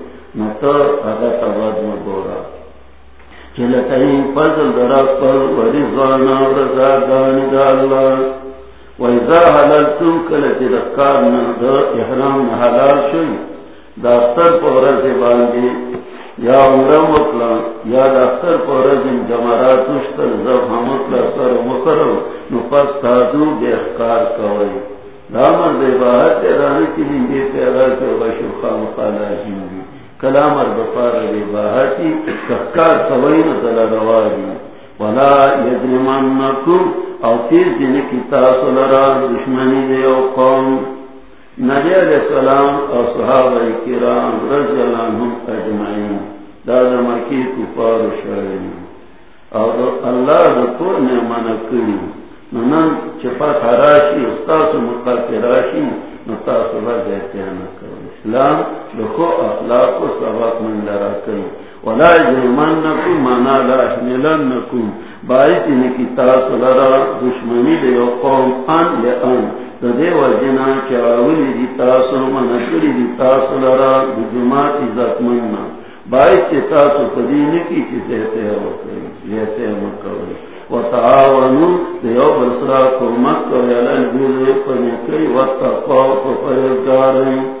نتا اگا مگورا چلتاین فضل درک ورزوانا ورزاگانی دا اللہ۔ وَإِذَا حَلَلْتُمْ كَلَتِ دَا احرام حلال داختر پورز باندی، یا عمرم یا داختر پورز جمرات اشتر زب سر مکرو تازو بے اخکار کوئی۔ دامر دے باہر تیرانی کی کے خام خالا جنگی۔ کلامر بفار دے باہر کی اخکار کوئی نزل رواری ولا یدرمانکم او تیز جنکی تاسو لران دشمنی دے او قوم. نبی علیہ السلام اور صحابہ کرام رضی اللہ عنہم اجمعین. دادا مکی کفار شرعی اور اللہ دکور نے منع کری. ننن چپا تھا راشی استاس مقا کے راشی نتاس اللہ اسلام لکھو اخلاق کو سبق من لرا کئی ولا جرمنکم مانا لا احملنکم باعث انکی تاسو لرا دشمنی دے قوم ان لے ان دے وجنا چاولی دی تاسو منکری دی تاسو لرا دجمات عزت مننا باعث چی تاسو قدینی کی چی تیتے ہو کئی یہ مکوئی وتعاونوا دیو بسرا کو مکہ یلن بیرے پنے کئی کو پرگاریں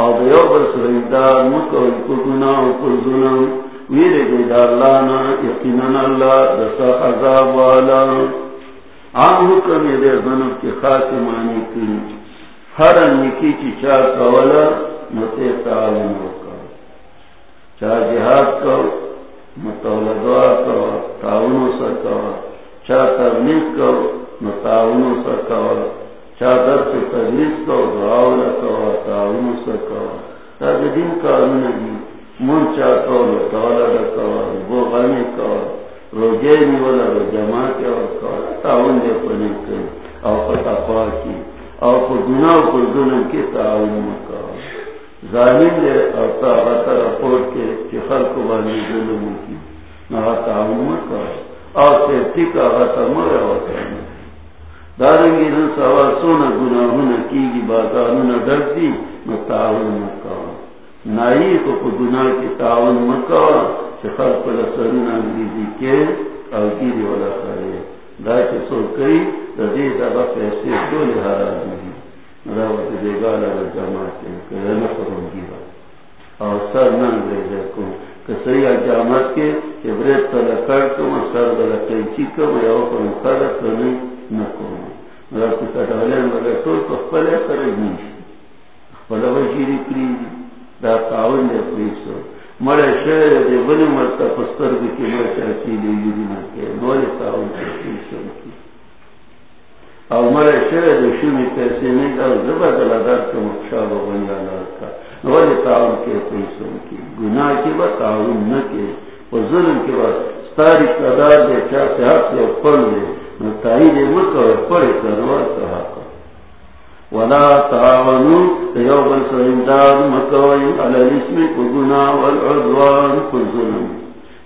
او دیو بل سیدار مکوی کگنا و کزنا ویر دی دالانا یقینا اللہ دسا عذاب والا عام حکم دے ظنب کی خاص معنی کی۔ ہر نکی چی چاہ کولا، متے تعاون وکا چاہ جہاد کو متولدوا کو تعاون سکا۔ چا تبلیغ کرو نو تعاون سکوا چا درس تدریس کرو دعاو لکوا تعاون سکوا تا دین قانون دی من چا کرو نو تعالی لکوا بو غنی کوا روجے نیولا رو جمع کوا کوا تعاون دے پنی کن او پتا خوا کی. او پا گناو پر ظلم کی تعاون مکوا ظالم دے او تا غطا رپورٹ کے چی خلق بانی ظلم کی. نا تعاون مکوا اور سیفٹی کا غطا مرے ہوتا ہے دارنگی نہ سوا سونا گناہ ہونا کی گی بادانونا ڈرتی نہ تعاون مکاوا نائی کو کو گناہ کی تعاون مکاوا چخر پر سرنا انگریزی کے اور گیری والا کرے دا چھ سو کئی دا دی دا پیسے تو لہارا دی راوت دے گالا را جماعت کے رنا کروں گیرا۔ اور سر نہ انگریزے کو کسی اجامت کے عبرت تلا کرتم سر بلا قیچی کم، یا اوپر مخارت رنی نکوم مرا کتا ڈالین بلا شہر او نہیں دا زبا دلا دار کم اکشاب و کے پریسو کی ظلم چا صحت نو تائی دے مکہ و پڑھ کروا کہا ولا تعاونو تیو بل مکوئی علی الاسم کو گناہ والعدوان کو ظلم۔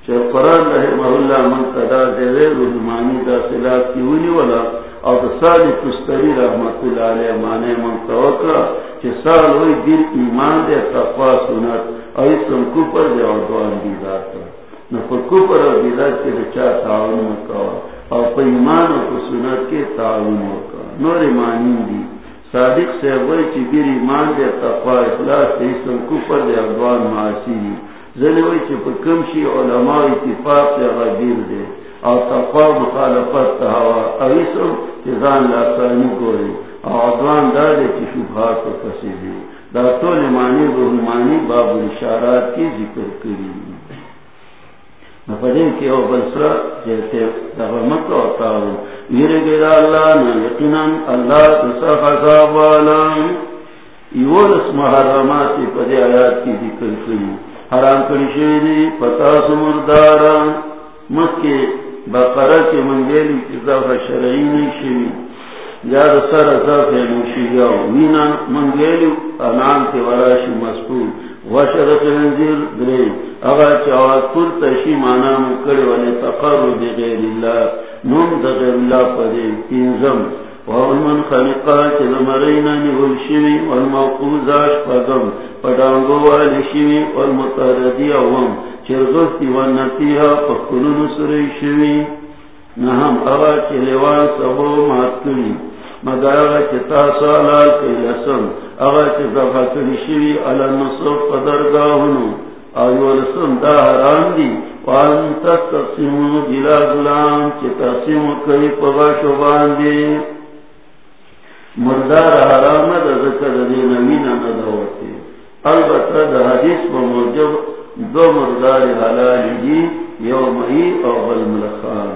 چا قرآن رحمہ اللہ من قدار رحمانی دا صلاح کی ولا۔ او سالی کستری رحمت اللہ علیہ مانے من توقع چه سال ہوئی دل ایمان دے، تقوی سنت او اسم کپر دے عدوان بیدار کر۔ نفر کپر او بیدار کے رچا تعاون مکوا او پا ایمان سنت کے تعاون مکوا نور ایمانین دی۔ صادق سے وی چی ایمان دے، تقوی، اخلاص دے اسم کپر دے، عدوان معاسی دی۔ زنی وی چی پا کمشی علماء اتفاق دے، غبیر دے۔ او تقوی، مخالفت تہوا او اسم چیزان لاسانی گوری۔ او عدوان دارے چی شبہات و کسیدی دا طول معنی روحمانی باب الاشارات کی ذکر کری۔ نفدین کی او بلسرا جیسے دغمت و تاون میرے گیر اللہ نا یقیناً اللہ تسا خذاب والا ایولس محرماتی پدے آیات کی ذکر کری. حرام کری شویدی پتا سمردارا مکی بقرہ کے منگیلی کی چیزا شرعی نہیں شوی یا سر ضعف نوشی یاو مینا منگیلی انعام کے وراشی مسکول وشرت انزیر درے اگر تشی مانا مکڑی ولی تقرر اللہ نوم اللہ ومن شوی والموقوزاش پدم پدانگو والی شوی اوام چرغستی پکلون سری شوی. سبو مگر اغا چتا لسم اغا چتا فکری شوی علا نصف قدرگاہنو آیو لسم دا حرام دی. وان تقسیمو جلا غلام کئی پغا شبان دی مردار حرام دا ذکر دی نمین البتہ دا حدیث موجب دو مردار حلال دی یومئی او بالملخان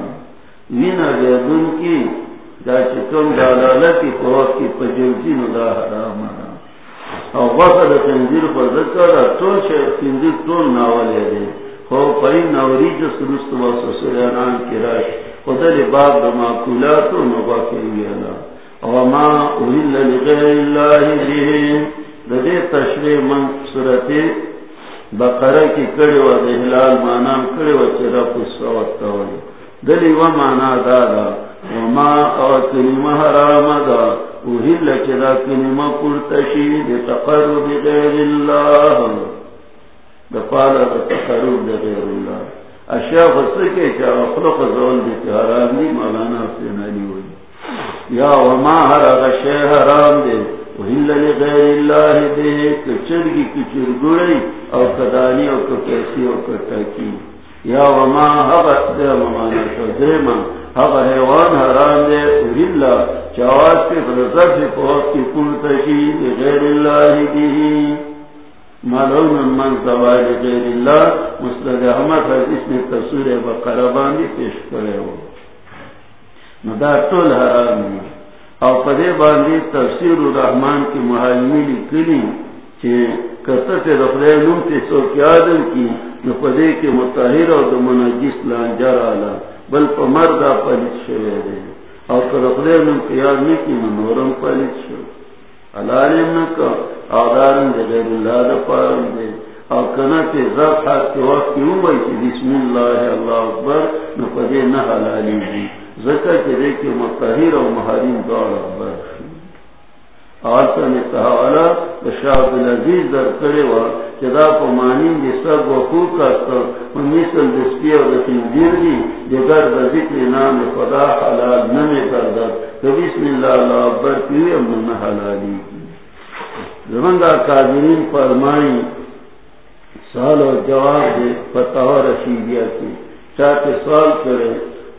وینا بیدون کی، دا چکم دلالتی قوات کی پجوزی ندا حرام او وقت خنزیر پر ذکر طول شیخ خنزیر طول ناولے دے خو پئی نوری جو سرست و سسرانان کی راش. خدل باب دا ماکولاتو نبا کری اللہ او ما اوہل لغیر اللہ دیہن دا دے تشریح من صورتی بقرہ کی کڑی و دہلال مانا کڑی و چرا پسوت تولی دلی و مانا دادا وما او کلمہ حرام دا اوہل چرا کلمہ پرتشی دی تقرب غیر اللہ دا پالا دا تقرب غیر اللہ اشیاء فسکے چا اخلق زول دی حرام دی مولانا حسین علی ہوئی یا وما حرام شے حرام دی وحل لغیر اللہ دے کچرگی کچر گڑی او کدانی او کپیسی او کٹاکی یا وما حبت دے ممانا شدرما حب حیوان حرام دے وحل چواز کے فرزر سے پوک کی پورتشی لغیر اللہ دی. مالون من زوال غیر اللہ مسلد احمد حدیث نے تصور بقربانی پیش کرے ہو. مدار طول حرام دی. او پدے باندھی تفسیر الرحمان کی محالمی کلی کسط رفرے نم کے سو کیادل کی. نو پدے کے متحر اور منجس لانجر آلا بل پمر دا پلت شوے دے او کہ رفرے نم کے کی منورم پلت شو. علالم نکا آدارن دے غیر اللہ دا پارم دے او کنا کے ذات حق کے وقت کی ہوئی کہ بسم اللہ اللہ اکبر، نو پدے نہ حلالی دی ذکر کے دے کے متحر اور محرم دور آلتا نے در کرے چدا پا مانین دی سب مثل دسپی اور دی بذکر نام خدا حلال نمی کردر تو بسم اللہ اللہ اکبر حلالی فرمائی سال و جواب دے فتح رشیدیہ کی چاہتے سوال کرے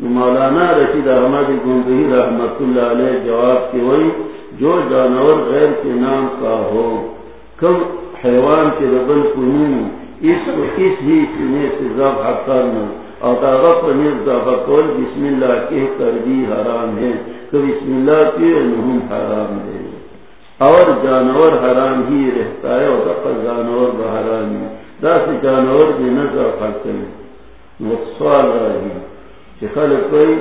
مولانا رشید احمد گنگہی رحمت اللہ علیہ جواب کی وہی جو جانور غیر کے نام کا ہو، کم حیوان کے ربل کنون اس کو اس ہی سنے سے ذبح کرنا اور داغت پنیر ذبح کول، بسم اللہ کے کر بھی حرام ہے، تو بسم اللہ کے نہم حرام ہے۔ اور جانور حرام ہی رہتا ہے، اور دفعہ جانور بحرام ہے۔ دس جانور بھی نہ ذبح کریں وہ سوال رہی چخل کوئی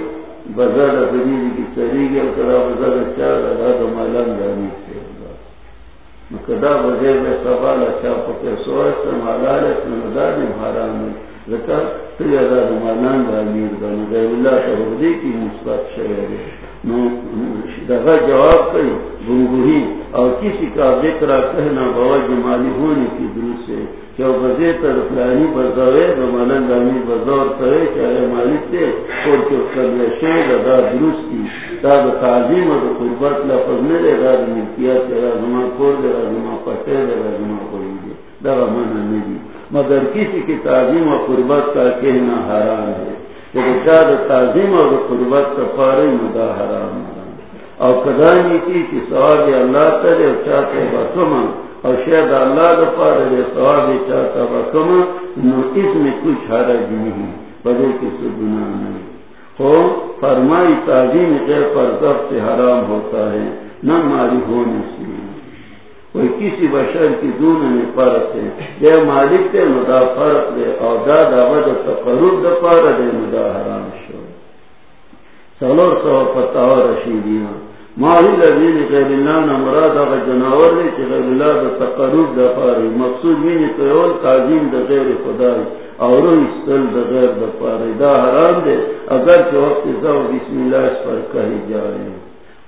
بزاد فریدی کی چری گیا کدا بزاد چار ادا تو مالان جانی سے کدا بزیر میں سوال اچھا پکے سوست مالان اس میں مدار حرام ہے۔ ذکر تل ادا تو مالان جانی دا غیر اللہ تحردی کی مثبت شعر نو دغا جواب کئی، گنگوہی اور کسی کا ذکر کہنا بواج مالی ہونے کی درست ہے۔ بزے تر پلانی بزاوے دامی بزاور کرے چاہے مالک اور کی تا دا تعظیم قربت لفظ میں دے ملکیات دے زمان کور دے زمان دے زمان کوئی دے، دا مانا نہیں مگر کسی کی تعظیم اور قربت کا کہنا حرام ہے دا تعظیم اور قربت کا پارے مدا حرام اور کدانی کی، کہ سوال اللہ ترے اور چاہتے بسما اور شاید اللہ کا پار ہے چاہتا بسما نو اس میں کچھ حرج نہیں بڑے کسی گناہ نہیں۔ ہو فرمائی تعظیم غیر پر ضبط سے حرام ہوتا ہے، نہ ماری ہونے سے۔ کوئی کسی بشر کی دون میں فرق ہے جے مالک تے مدا فرق دے اور دا دعوت تقرب دا پارا دے مدا حرام شو۔ سلور سو فتاو رشیدیاں۔ ماہی لذین غیر اللہ نمراد آغا جناور لے چی غیر اللہ دا تقرب دا پاری مقصود مینی قیول تعظیم دا غیر اور استل دا غیر دا پاری دا حرام دے اگر کہ وقت زو بسم اللہ اس پر کہی جائے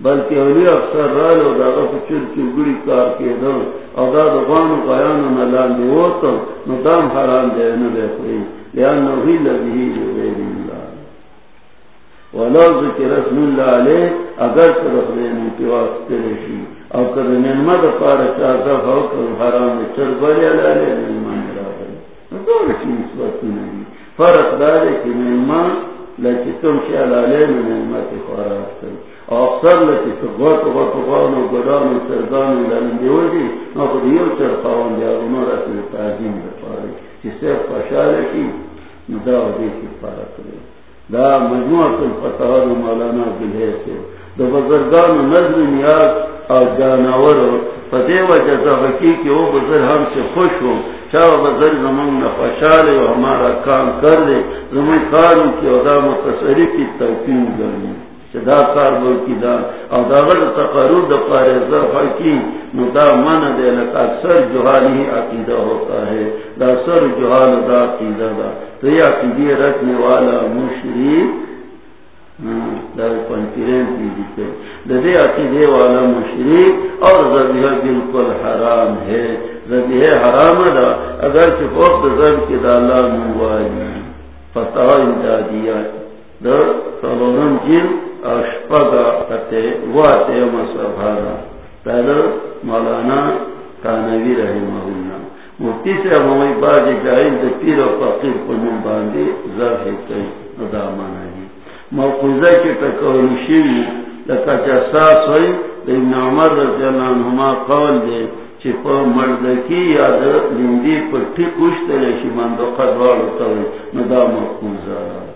بلکہ اولی افسر رال او داغا پچر کی گڑی کار کے دو او دا دغان و قیان و نلان دی ندام حرام دے نبی خوری لیان نوحی لبی غیر اللہ ولو ذکر اسم اللہ علیہ اگر صرف دینے کی واسطے رشی او کر نعمت پار چاہتا ہو کر حرام چر بلی علیہ نعمت را گئی رشی نسبت نہیں۔ فرق دارے کہ نعمت لیکن تم شیال علیہ نعمت خوراک کریں اکثر لکی تو غوط غوط غوانو گرانو سرگانو لندیو دی نو خود یو چر دیا رسل دفاری چی صرف کی دیکی پارا کرے۔ دا مجموعہ مجموعة الفتحات مولانا بلحیسے دا بزرگانو نظم نیاز اور جانورو پتے و جزا حقی کی او بزر ہم سے خوش ہو چاہ بزر زمان نفشالے و ہمارا کام کر دے زمان کاروں کی او دا متصری کی توفیم گرمی دا کار بول کی دا. او دا غل تقرر دا پارے زرفا کی نو دا من دے لکا سر جوحالی عقیدہ ہوتا ہے. دا سر جوحال دا عقیدہ دا. تو یہ عقیدی رکھنے والا مشریف ہاں، دا پنچرین کی دیتے. دا دے عقیدے والا مشریف اور زبیہ بالکل حرام ہے. زبیہ حرام دا اگر چھ وقت زب کی دا اللہ نوالی فتح امدادیہ. دا سلونم جن اشپگا کتے واتے مصبحانا پہلے مولانا کانوی رحمہ اللہ مفتی سے ہمیں باج جائز دے پیر و فقیر کو نم باندے ظرف کئی ادا مانا موقوزہ کے تکولی شیوی لکا جساس ہوئی دے ابن عمر رضی اللہ عنہما قول دے چی پا مردکی یاد لندی پر ٹھیک اشتے لے شی مندو قدوالو توی ندا موقوزہ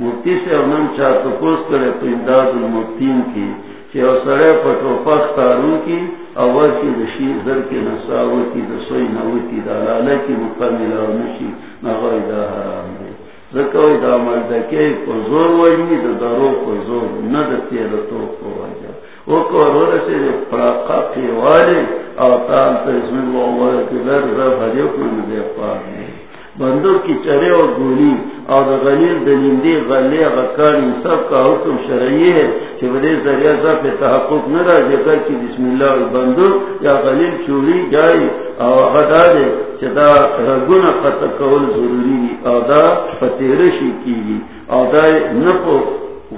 مفتی سے انہوں چاہ تو پوس کرے تو امداد المفتین کی کہ او سڑے پٹو پخ تارو کی، اول کی دشی زر کے نساو کی، دسوئی نو کی دلالہ کی مکمل اور نشی نغوی دا حرام دے۔ زکوی دا مردکی کو زور وجنی دا درو کو زور ند تیرتو کو وجہ۔ او کو رور سے پراقا پیوالے او تال تا اسم اللہ ورکی در رب حدیق من دے پاک دے۔ بندر کی چرے اور گولی اور غلیل دلندی غلی غکاری سب کا حکم شرعی ہے کہ بدے ذریعہ ضبط تحقق نہ رہا جگہ کی بسم اللہ بندر یا غلیل چوری جائی اور غدا دے چدا رگن قطع قول ضروری اور دا فتیرشی کی گی اور دا نپو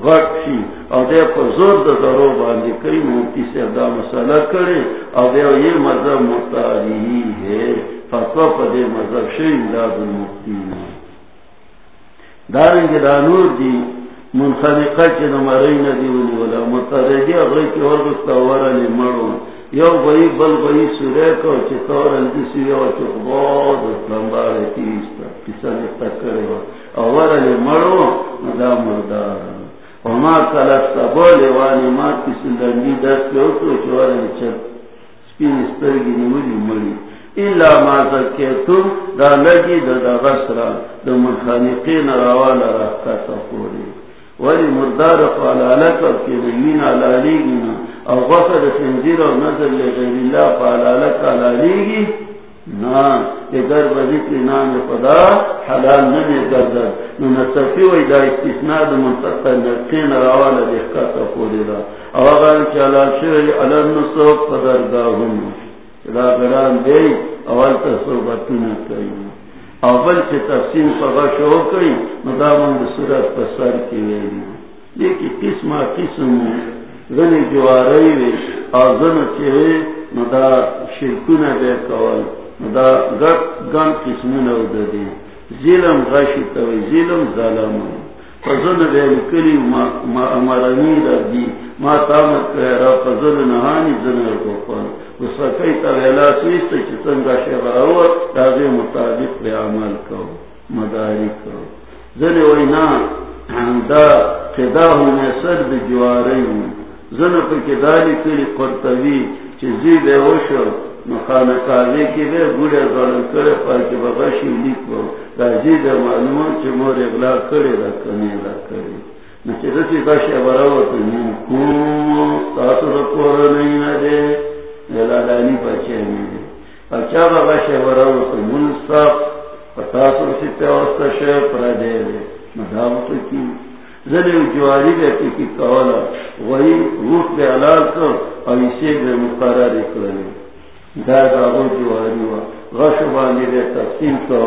غٹ شی اور دے پر زور دا درو باندے کئی مورتی سے دا مسئلہ کرے اور دے یہ مذہب متعلی ہے۔ فتوا پدے مذہب شی امداد المفتین دارنگ دانور دی منخنقہ چی نماری ندی ونی ولا متردی اغلی کی ورگستا ورلی مرو یو بئی بل بئی سورے کو چی تورن کسی یو چی بہت لمبارے تیستا کسا نکتا کرے و. ورلی مرو ندا مردار. وما کلستا بولی وانی ما کسی لنگی دست کے اتو چی ورلی چی سپین استرگی نمولی مری الا ما زکیتم دا لگی دا دا غسرا دا منخانقین روالا رحکا ولی مردار کی نوین علالیگینا او غفر خنزیر و نظر لغیر اللہ فعلالک علالیگی نا اگر بذکر نام خدا حلال نمی گردر نو نصفی وی دا استثناء دا منخانقین روالا رحکا تقوری او اگر چلال شوی علم نصف قدرگاہم گران دے اول تصوبتون کئی اول سے تفسیم فغش ہو کئی مدامن صورت پسر کی ویلی. لیکن قسم قسم غنی جواری وی آزن چوے مدا شرکون بے کول. مدا گت گن قسمون او دے ظلم غشی توی ظلم ظلم فضل بے لکلی ما امرانی ردی ما تامت کہرا فضل نهانی زنر کو پن سکی تا تویلا سویست چی سنگا شغراور داغی مطابق بے عمل کو مداری کو زن وینا دا قداہ نیسر بی جواری زن پا کدالی کلی قرطوی چی زی بے وشو مخانکاوی کی بے گوڑے ظلم کرے پاکی بغشی لیکو دا زی بے معلومان چی مور اغلا کرے دا کنی دا کرے نچی رسی دا شغراور تنین رکور نہیں ندے جلالانی بچے میرے تو منصف پردے دے کی زلی جواری کی کولا وہی روح علال کر اور اسے مقرر دا دا جواری وا تقسیم کر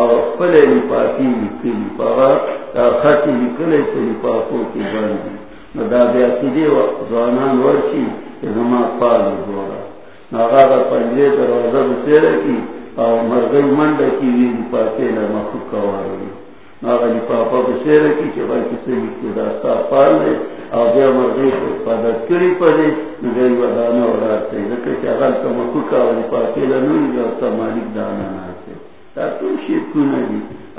اور پلے لپاتی لکلی پگا خطی لکلے سے لپاکو کی بندی مدا بیاتی دی و زوانان ورچی زما پال گورا ناغا پنجرے دروازہ بسیرے کی اور مرغئی منڈا کی وی لپاتے لمخو کواری ناغلی پاپا بسیر کی چه بای کسی لیکی داستا پال لے او بیا مرغی کو پادت کری پدی نگئی و دانا و راستے ذکر چه اغل کم کوکا ولی لنوی بیا تا مالک دانا ناستے تا تون شرکو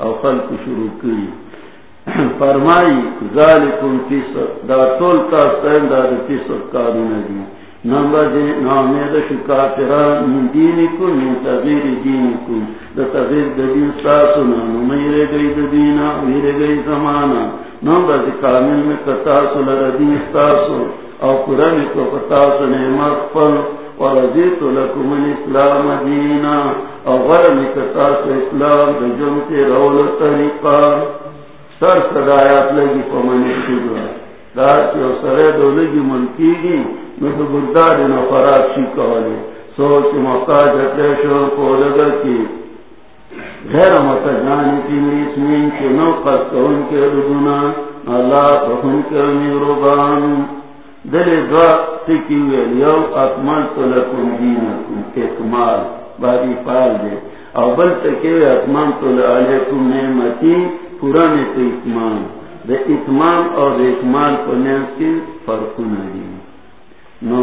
او خلق شروع کری فرمائی ذالکم فیصد دا طول تاستین دا دا فیصد کارو ندی نمبر دے نامے دا شکاتران من دینکن من تغییر دینکن دا تغییر دا دین ساسونا نمیرے گئی دا دینا ویرے گئی زمانا نمبر دے کامل میں کتاسو لردین ساسو. او قرآن کو کتاسو نعمت پر ورزیتو لکم الاسلام دینا. او غرم کتاسو اسلام دا جمتے رول طریقہ سر صدایات لگی پمانی شدرہ دا سرے ملکی گی، مثل بردار نفرات سوچ محتاج اکلیشو کو لگر کی۔ غیر متجانی کی اسمین کے نو قصد ان کے ردنا اللہ تخن کے میروبان دل دعا تکی ویلیو، اکمل تلکم دینکم اکمال باری پال دے. او بل تکے تکی اکمل تلعلیکم نعمتی، پورا تو اتمام. دا اتمام اور دا اتمال پر نیس کی فرق نہیں. نو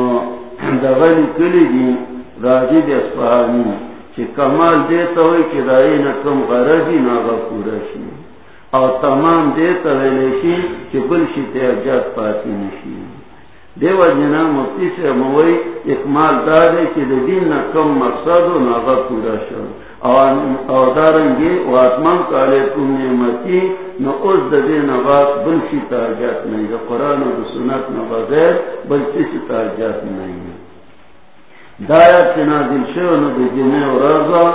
دغلی کلی دی راجی دی اسفحانی چی کمال دیتا ہوئی چی دائی نکم غرضی ناغا پورا شی. او تمام دیتا ویلیشی چی بلشی تیجات پاتی نشی. دیو جنا مفتی سے موئی اکمال دارے چی دی دین نکم مقصد و ناغا پورا شو او دارنگی و اتمام کالیکم نعمتی نو اس دے نبات بلشی تاجات نہیں دا قرآن و سنت نبغیر بلشی سی تاجات نہیں ہے۔ دایا چنا دل شو نو دے جنے و رضا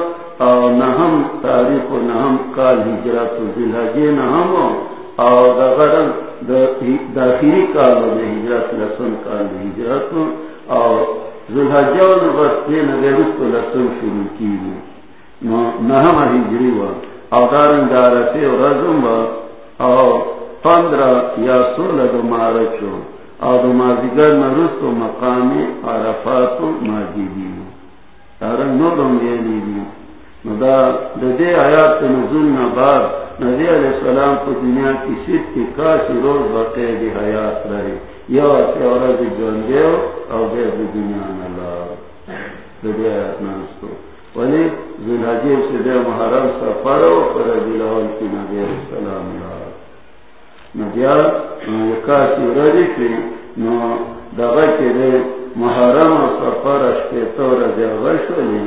او نہم تاریخ و نہم کال ہجرات و دل حجی نہم او دا غرن داخلی کال و دے ہجرات لسن کال دے ہجرات او ذل حجی و نبات دے نگرس کو لسن شروع کی نہم ہجری و او دارن دارتی و رزم و او پندرہ یا سولہ دو مارچو او دو مازیگر نرست و مقامی عرفات و ماجیدی دارن نورم یعنی دی نو دا دے آیات نزول نبی علیہ السلام کو دنیا کی صرف کی کاسی روز بقی دی حیات رہی یا اسی جون دیو او دے دی دنیا دے آیات ولی سے دے محرم سفر و پر کی نبی علیہ السلام لار نبیا کی نو دغا دے محرم سفر اشکیتو رضی غش ولی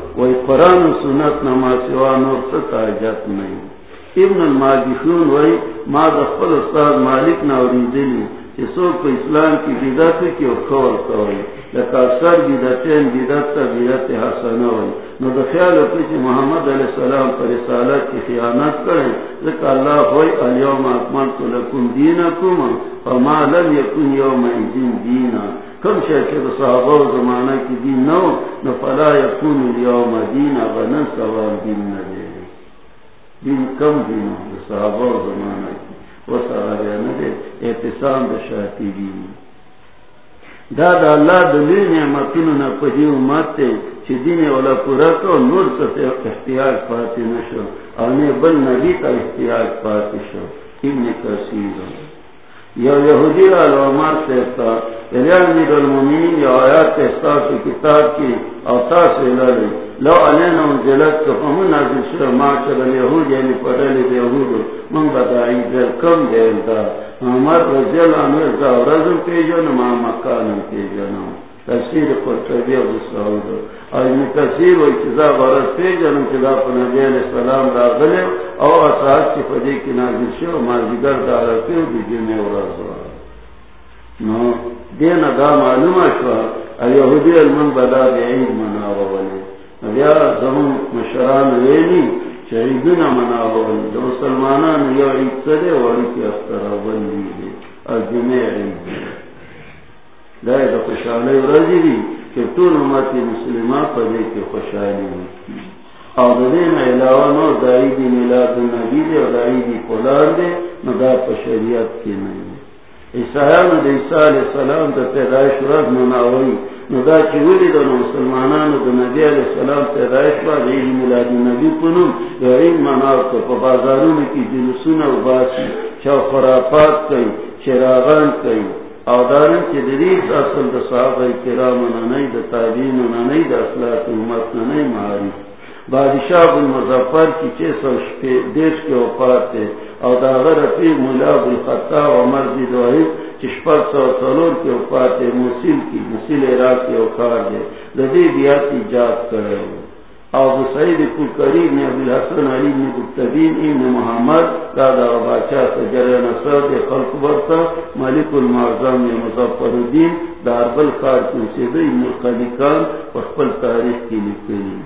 وہی قرآن و سنت نما سوا نور ستا جات نہیں ابن الماجشون وہی ما دخل استاد مالک نہ اوریدلی کہ سو کو اسلام کی بدت کی خور کوئی لکا سر بدتین بدت تا بدت حسن ہوئی نو دا خیال ہوئی محمد علیہ السلام پر رسالت کی خیانت کریں لکا اللہ ہوئی الیوم اکملت لکم دینکم فما لم یکن یوم ایدین دینا. کم شہر دا صحابہ زمانہ کی دین نو نو فلا یکن الیوم دینا غنن سوال دین ندے دین کم دین صحابہ زمانہ کی۔ وہ سارا ندے احتسام دا شاہتی دین۔ دا دا اللہ دلی نعمتینو نا پدی امت تے، چی دین والا پورا تو نور ستے احتیاج پاتی نشو، آنے بل نبی تا احتیاج پاتی شو۔ ابن کسیر یا یہودی علوامات یعنی آیات کتاب کی اوتا سے لڑی لو علینا انزلت کفہمون نازل شو معاشر الیہود یعنی پڑھلی دیہود من بدائی دل کم عمر رضی اللہ عنہ دا جنم تفسیر قرطبی ابو سعود. اور ابن کثیر و اجتزا غرض پی جنم چدا پا نبی علیہ السلام دا غلیم او اصحاب کی فدی کی نازل شو ما دیگر دارا پیو دی جمع و رضا نو، دین دا معلوم شوا ایہودی المن بدا دی عید مناو ولی. نبی زمان مشران ویلی شہیدنا مناول دو مسلمانان یا عید سرے وڑی کی اخترا بندی دے. اور جمعہ عید دے. دائے دا خوشحالی ورزی دی کہ طول امتی مسلمان پدے کے خوشحالی ہوتی اور دین علاوہ نو دائی دی ملاد نبی دے اور دائی دی قلار دے نو دا پشریعت کی نہیں عیسائیان دا عیسیٰ علیہ السلام دا پیدایش رد مناوئی نو دا چولی دا مسلمانان دا نبی علیہ السلام پیدایش با دا عید ملاد نبی پنم یا عید مناو که پا بازارون کی جلسون و باسی چا خرافات کئی چراغان کئی او دارن چی دریس اصل دا صحابہ کرام ننی دا تابین ننی دا اصلاح امت ننی معارف بادشاہ بن مظفر کی چھ سو دیش کے وفات تے اور داغر رفیق ملا بن خطا و مرضی دوحید چشپر سو سلور کے وفات تے مسیل کی مسیل عراق کے وفار دے لدی بیاتی جات کرے ہوئے ابو سعید کو کریم نے ابو الحسن علی نے گفتبین ابن محمد، دادا بادشاہ سجر نصر دے خلق برتا ملک المعظم مظفر الدین، داربل خار کی سیدہ ابن القلیقان وقبل تاریخ کی لکلی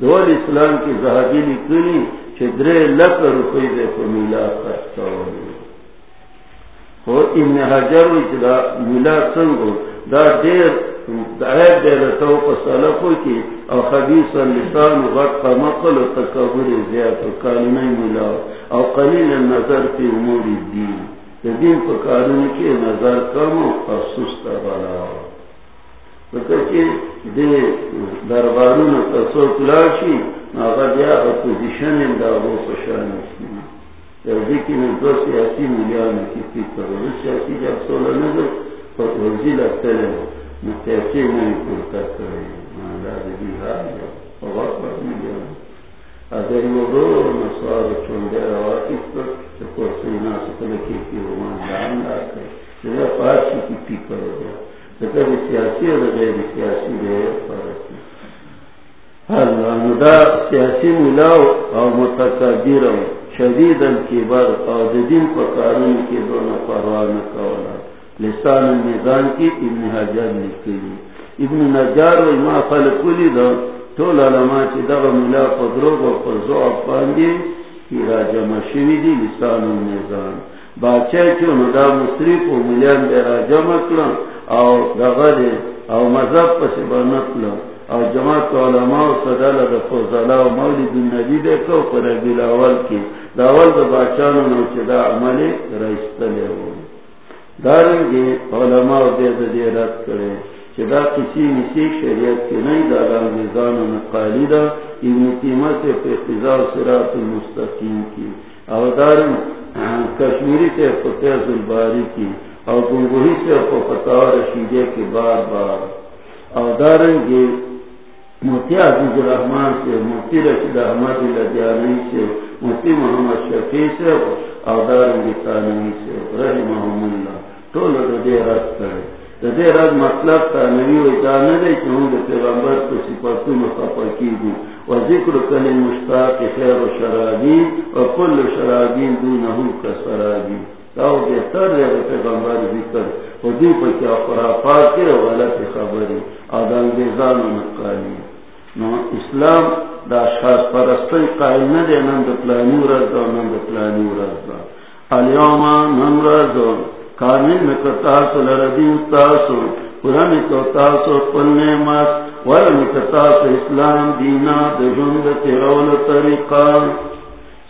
دول اسلام کی زہادی نکلی، چدرے لک روپئی دے کو ملا کرتا ہو ابن حجر دا ملا سنگو۔ دا دیر دائر دیر تو پسالکو کی او خبیص اللسان غط مقل و تکبر زیاد و کالمی ملا او قلیل نظر فی امور الدین. دین پر کارون کی نظر کم و سست بلا درباروں تصور کلاشی آگا دیا اپوزیشن دا اندابو پشان دیکھی میں دو سیاسی ملیان کی کسی کرو سیاسی جب سولہ نظر پر لگتے رہے میں کیسے نہیں پورتا کرے مالا دی حال وقت اگر وہ تو کوئی کی وہ لا کر پاس کی کرو گیا سیاسی اور غیر سیاسی دے سیاسی اور متقدر شدید الکبر اور دین کے دونوں پروان کولا لسان النظام کی ابن حجر نکلی. ابن نجار و ما خلقلی دا طول علماء چی دا ملا قدروگ و قرزو اپاندی کی راجہ مشوی دی لسان النظام باچہ چون دا مصریف و ملیان دے راجہ مکلن او دغد او مذہب پس بنتل او جماعت علماء و صدال دا فوزالا و مولد النبی دے کو پر اگل اول کی دا اول دا باچانو نو چی دا عملی رئیستلے ہو دارنگی علماء دے دا دے رد کرے چی دا کسی نسی شریعت کی نہیں دا لانگزان نقالی دا، ابن قیمت سے پیخزا و سرات المستقیم کی، او دارنگ کشمیری سے فتح الباری کی اور گنگوہی سے فتح رشیدے کے بار بار۔ اور دارنگ مفتی عزیز الرحمان سے، مفتی رشید احمد لدیانی سے، مفتی محمد شفیع سے اور دارنگ تانوی سے رحمہم اللہ. تو لدے رد کرے. دے رد مطلب تا نبی و جانے دے چون دے پیغمبر کو سپاسو مخافا کی دی و ذکر کلی مشتاق خیر و شرابی و کل شرابین دونہو کا سرابی تاو بہتر دے پیغمبر ذکر. و دی پا کیا خرافات کے غلط خبری. آدم بیزان و نقالی نو اسلام دا شخص پرستی قائل ندے نند پلانی ورز رزا نند پلانی ورز رزا الیوما نند رزا کامل میں کتاسو لردی اتاسو قرآن کتاسو پل نعمت. ورم کتاسو اسلام دینا دجند تیرول طریقہ.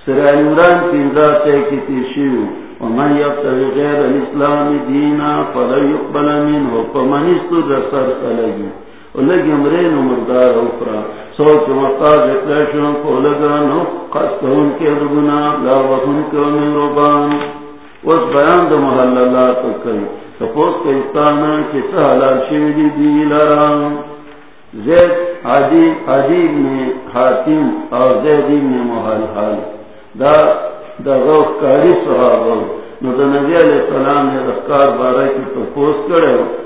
سرائی عمران کی ذات کی تیشیو ومن یبتغی غیر الاسلام دینا فلا یقبل منه. فمن استو در سر خلگی ولگی امرین مردار اخرى سوچ مقاض اکلاشن کو لگا نو قصدون کے ربنا، لا وخن کے من ربان۔ اس بیان دو محللات کئی سپوس کئی تانا کی سہلال شیدی دی لرام زید عجیب عجیب میں حاتم اور زید میں محل حال۔ دا دا غوف کاری صحابہ۔ نو دا نبی علیہ السلام نے رفکار بارہ کی تپوس کرے۔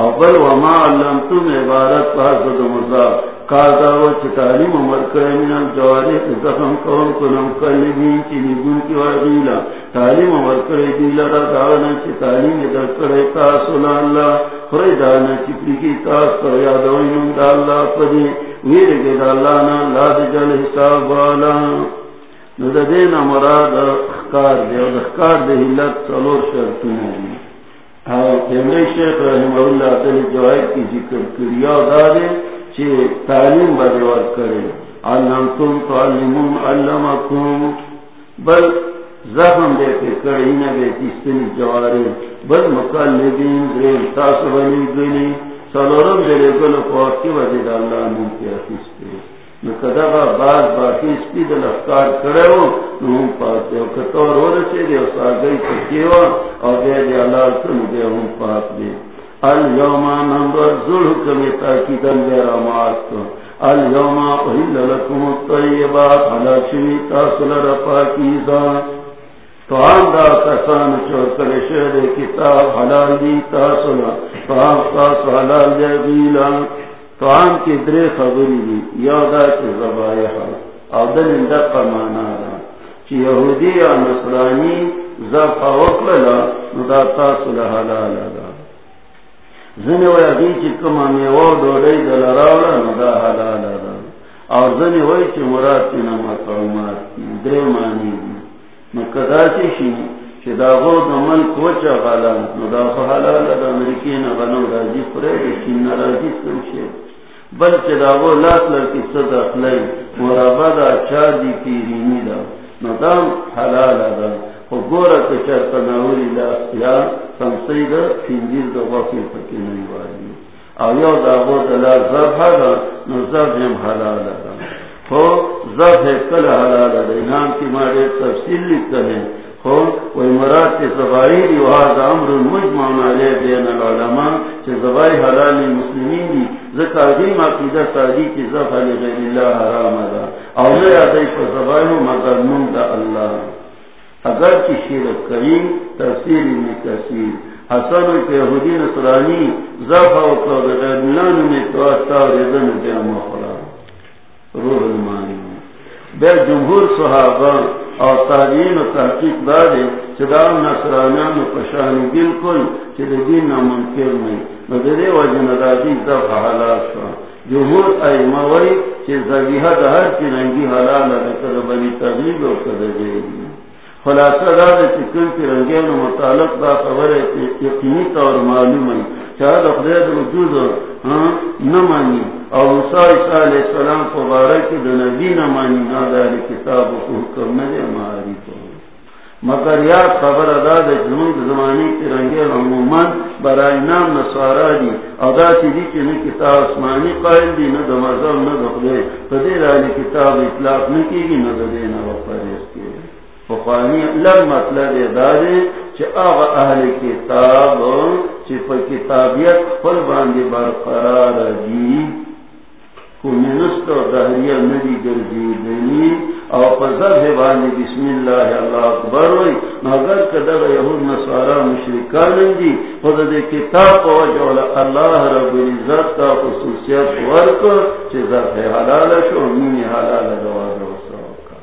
اول وما علمتم عبارت پاسد مزا کازاو چی تعلیم عمر کرے من الجواری زخم کون کنم کلبین چی نگون کی وغیلا تعلیم عمر کرے دیلا را دانا چی تعلیم در کرے تاسولا اللہ. خری دانا چی پریکی تاس پر یادوئی من دا اللہ پدی. ویر کے دالانا لاد جل حساب والا. نو دا دینا مراد اخکار دے او اخکار دے ہلت سلور شرطنے دی. ہاں، شیخ رحمہ اللہ تعالی جوائد کی ذکر کریا چھے تعلیم بدوار کرے۔ علمتم تعلمون علمکم، بل زخم دے کے کڑی نبے تیستنی جوارے۔ بل مقلدین درین تاسبنی گنی سلورم دلے گلو پوکی وجہ دا اللہ نم کی حفیظ پہ نکدہ باقی سپی دل افکار کرے ہو نم پاتے ہو کتور ہو رچے دے اس آگئی تکیوا اور دے دے اللہ سن دے ہم پاک دے اليوم نمبر ذلح کمی تاکیدن دے رامات کو اليوم اہل لکم الطیبات حلا شمی تاصل رفا کیزان تو آن دا کسان چور کرے شہر کتاب حلال دی تاسولا تو آن تاس حلال دے بیلا تو کی درے خبری دی یادا کی زبائی حال او دل اندق مانا دا، چی یہودی یا نصرانی زب اوکللا ندا تاسولا حلال دا. زنی وی اگی چی کما میوو دوڑی دل راولا ندا حلال دا. اور زنی وی چی مراد کی نمت عمار کی، درے مانی دی. مکدا شي چې دا غو د ملک وچا غالا نو دا حلال د امریکای نه غنو راځي پرې د چین نه راځي کوم شي بل چې دا غو لاس لر کې صدا مرابا دا چا دي پیرینی دا نو دا حلال ده خو ګوره چې چرته ناوري دا یا سمسي دا فینځي د واقع پکې نه وایي او یو دا غو د لا زبح دا نو زبح حلال ده ہو ضب ہے کل حلال ہے نام کی مارے تفصیل لکھتے ہیں ہو کوئی مراد کے زبائی رواج امر مجمع علیہ بین العلماء کہ زبائی حلال مسلمین دی. زکا کی اللہ حرام دا مگر من دا اللہ. اگر کی تفسیر میں کثیر. حسن کے یہودی نصرانی و غیر بیا مخرا. روح المانی. بے جمہور صحابہ اور تابعین و تحقیق دارے چدام نصرانیان و پشانی بالکل چد نامنکر نہیں. مدرے و جنرادی زب حالات شوا جمہور ایمہ وی چھ زبیحہ دہر کی رنگی حلال ہے بنی تغلیب و کدر جیدی خلاصہ دا دے چکن کی رنگین و متعلق دا خبر ہے یقینی طور معلوم ہے چاہد اخدید وجود نمانی اور موسیٰ عیسیٰ علیہ السلام کو بارک دا نبی نمانی نادا علی کتاب و حکم ندے ماری کو مگر یاد خبر ادا دے جنون زمانی کی رنگین عموماً برای نام نصارا دی. ادا تی دی کہ نی کتاب اسمانی قائل دی نہ دا نہ دا خدے فدیر علی کتاب اطلاق نکی گی نہ دا دینا و پریس کی لگ مطلب ادارے آغا اہل کتاب چپ کتابیت پل باندھی برقرار دی. کمینسٹ اور دہریہ ندی گرجی دینی او پزر ہے بسم اللہ اللہ اکبر ہوئی۔ مگر کدر یہود نصارا مشرکان دی جی۔ خود دے کتاب کو جو اللہ رب العزت کا خصوصیت ورک چیزا ہے حلال شو مین حلال دوا دو سو کا۔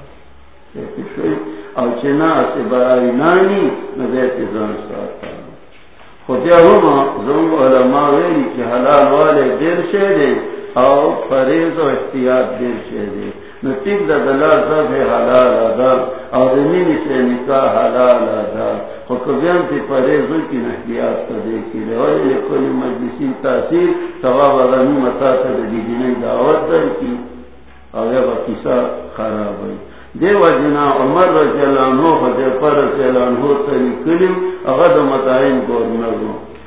او چنا سے برائی نانی نبیت زن ساتا خودیا ہما زنگ علماء ویلی کی حلال والے دیر شے دے او فریض و احتیاط دیر شے دے نتیق دا دلا زب حلال ادا او دنینی سے نکاح حلال ادا خودیان تی فریض کی نحتیاط کا دے کی لے ولی لکلی مجلسی تاثیر، ثواب اغنی متا تا دی دینی دعوت در کی. او یا با کسا خراب ہوئی. دیو جنا عمر رضی اللہ عنہ پر رضی اللہ عنہ تری کلیم اغد متعین گورنر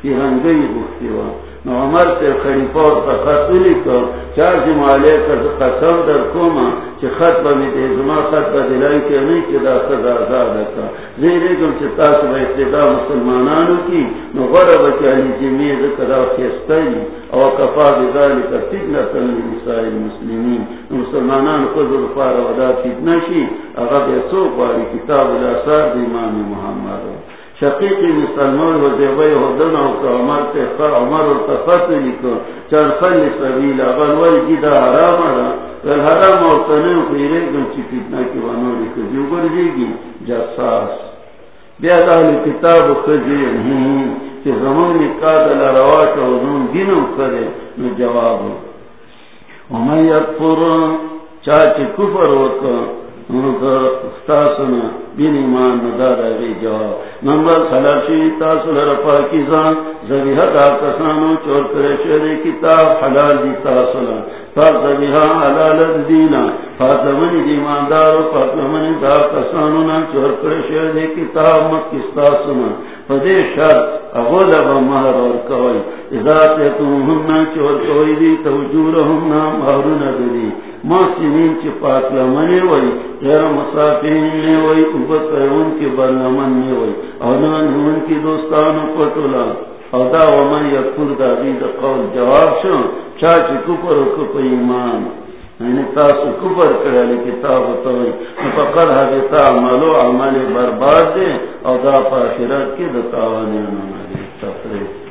کی رنگی گفتی وہاں عمر سے خلیفہ اور تخطلی کو چار جمالے قسم در کوما، چی خط با می دیزما خط با دلائی کے نہیں کی دا خد آزاد کا زیرے کم چی تاس با اتدا مسلمانانو کی، نو غرب چاہی جمی جی ذکر آخیستای او کفا بذالی کا فتنہ تنلی نسائی مسلمین مسلمانان خود رفار ودا فتنہ شی اگر بیسو پاری کتاب الاسار دیمان محمد. شقیقی مسلمان و دیبای حدن او که عمر تحقا عمر و تفت لکو چار خلی سبیل اغن وی جیدا حرام را ویل حرام او تنین خیره گن چی فتنہ کی وانو لکو جو گر جیگی جساس. بیاد اہل کتاب و خزی نہیں چی زمان نکاد لرواش و زمان دینم کرے نو جواب. ومن یکفر چاچی کفر ہوتا ستاسنا بین ایمان ندار جواب نمبر تاسل رفا کی زان دا کسانو چور کرے کتاب حلال دی تاسلا دینا. دا کسانو نا چور کرے شہر شرط اغول با مہر اور کوئی. اذا ہمنا چور کوئی دی توجور ہمنا مہرون دی. محسنین کی پاک لمنے وئی غیر مسافین نے وئی عبت ان کی برنامن نے وئی اونان ان کی دوستان پتولا او دا ومن یکفر دا دید قول، جواب شو، چاچی کپر و کپ ایمان۔ یعنی تاسو کپر کرلی کتاب توئی فقر حدیثا عملو عمل برباد دے او دا پاکرات کی دتاوانی انہوں نے تفریح۔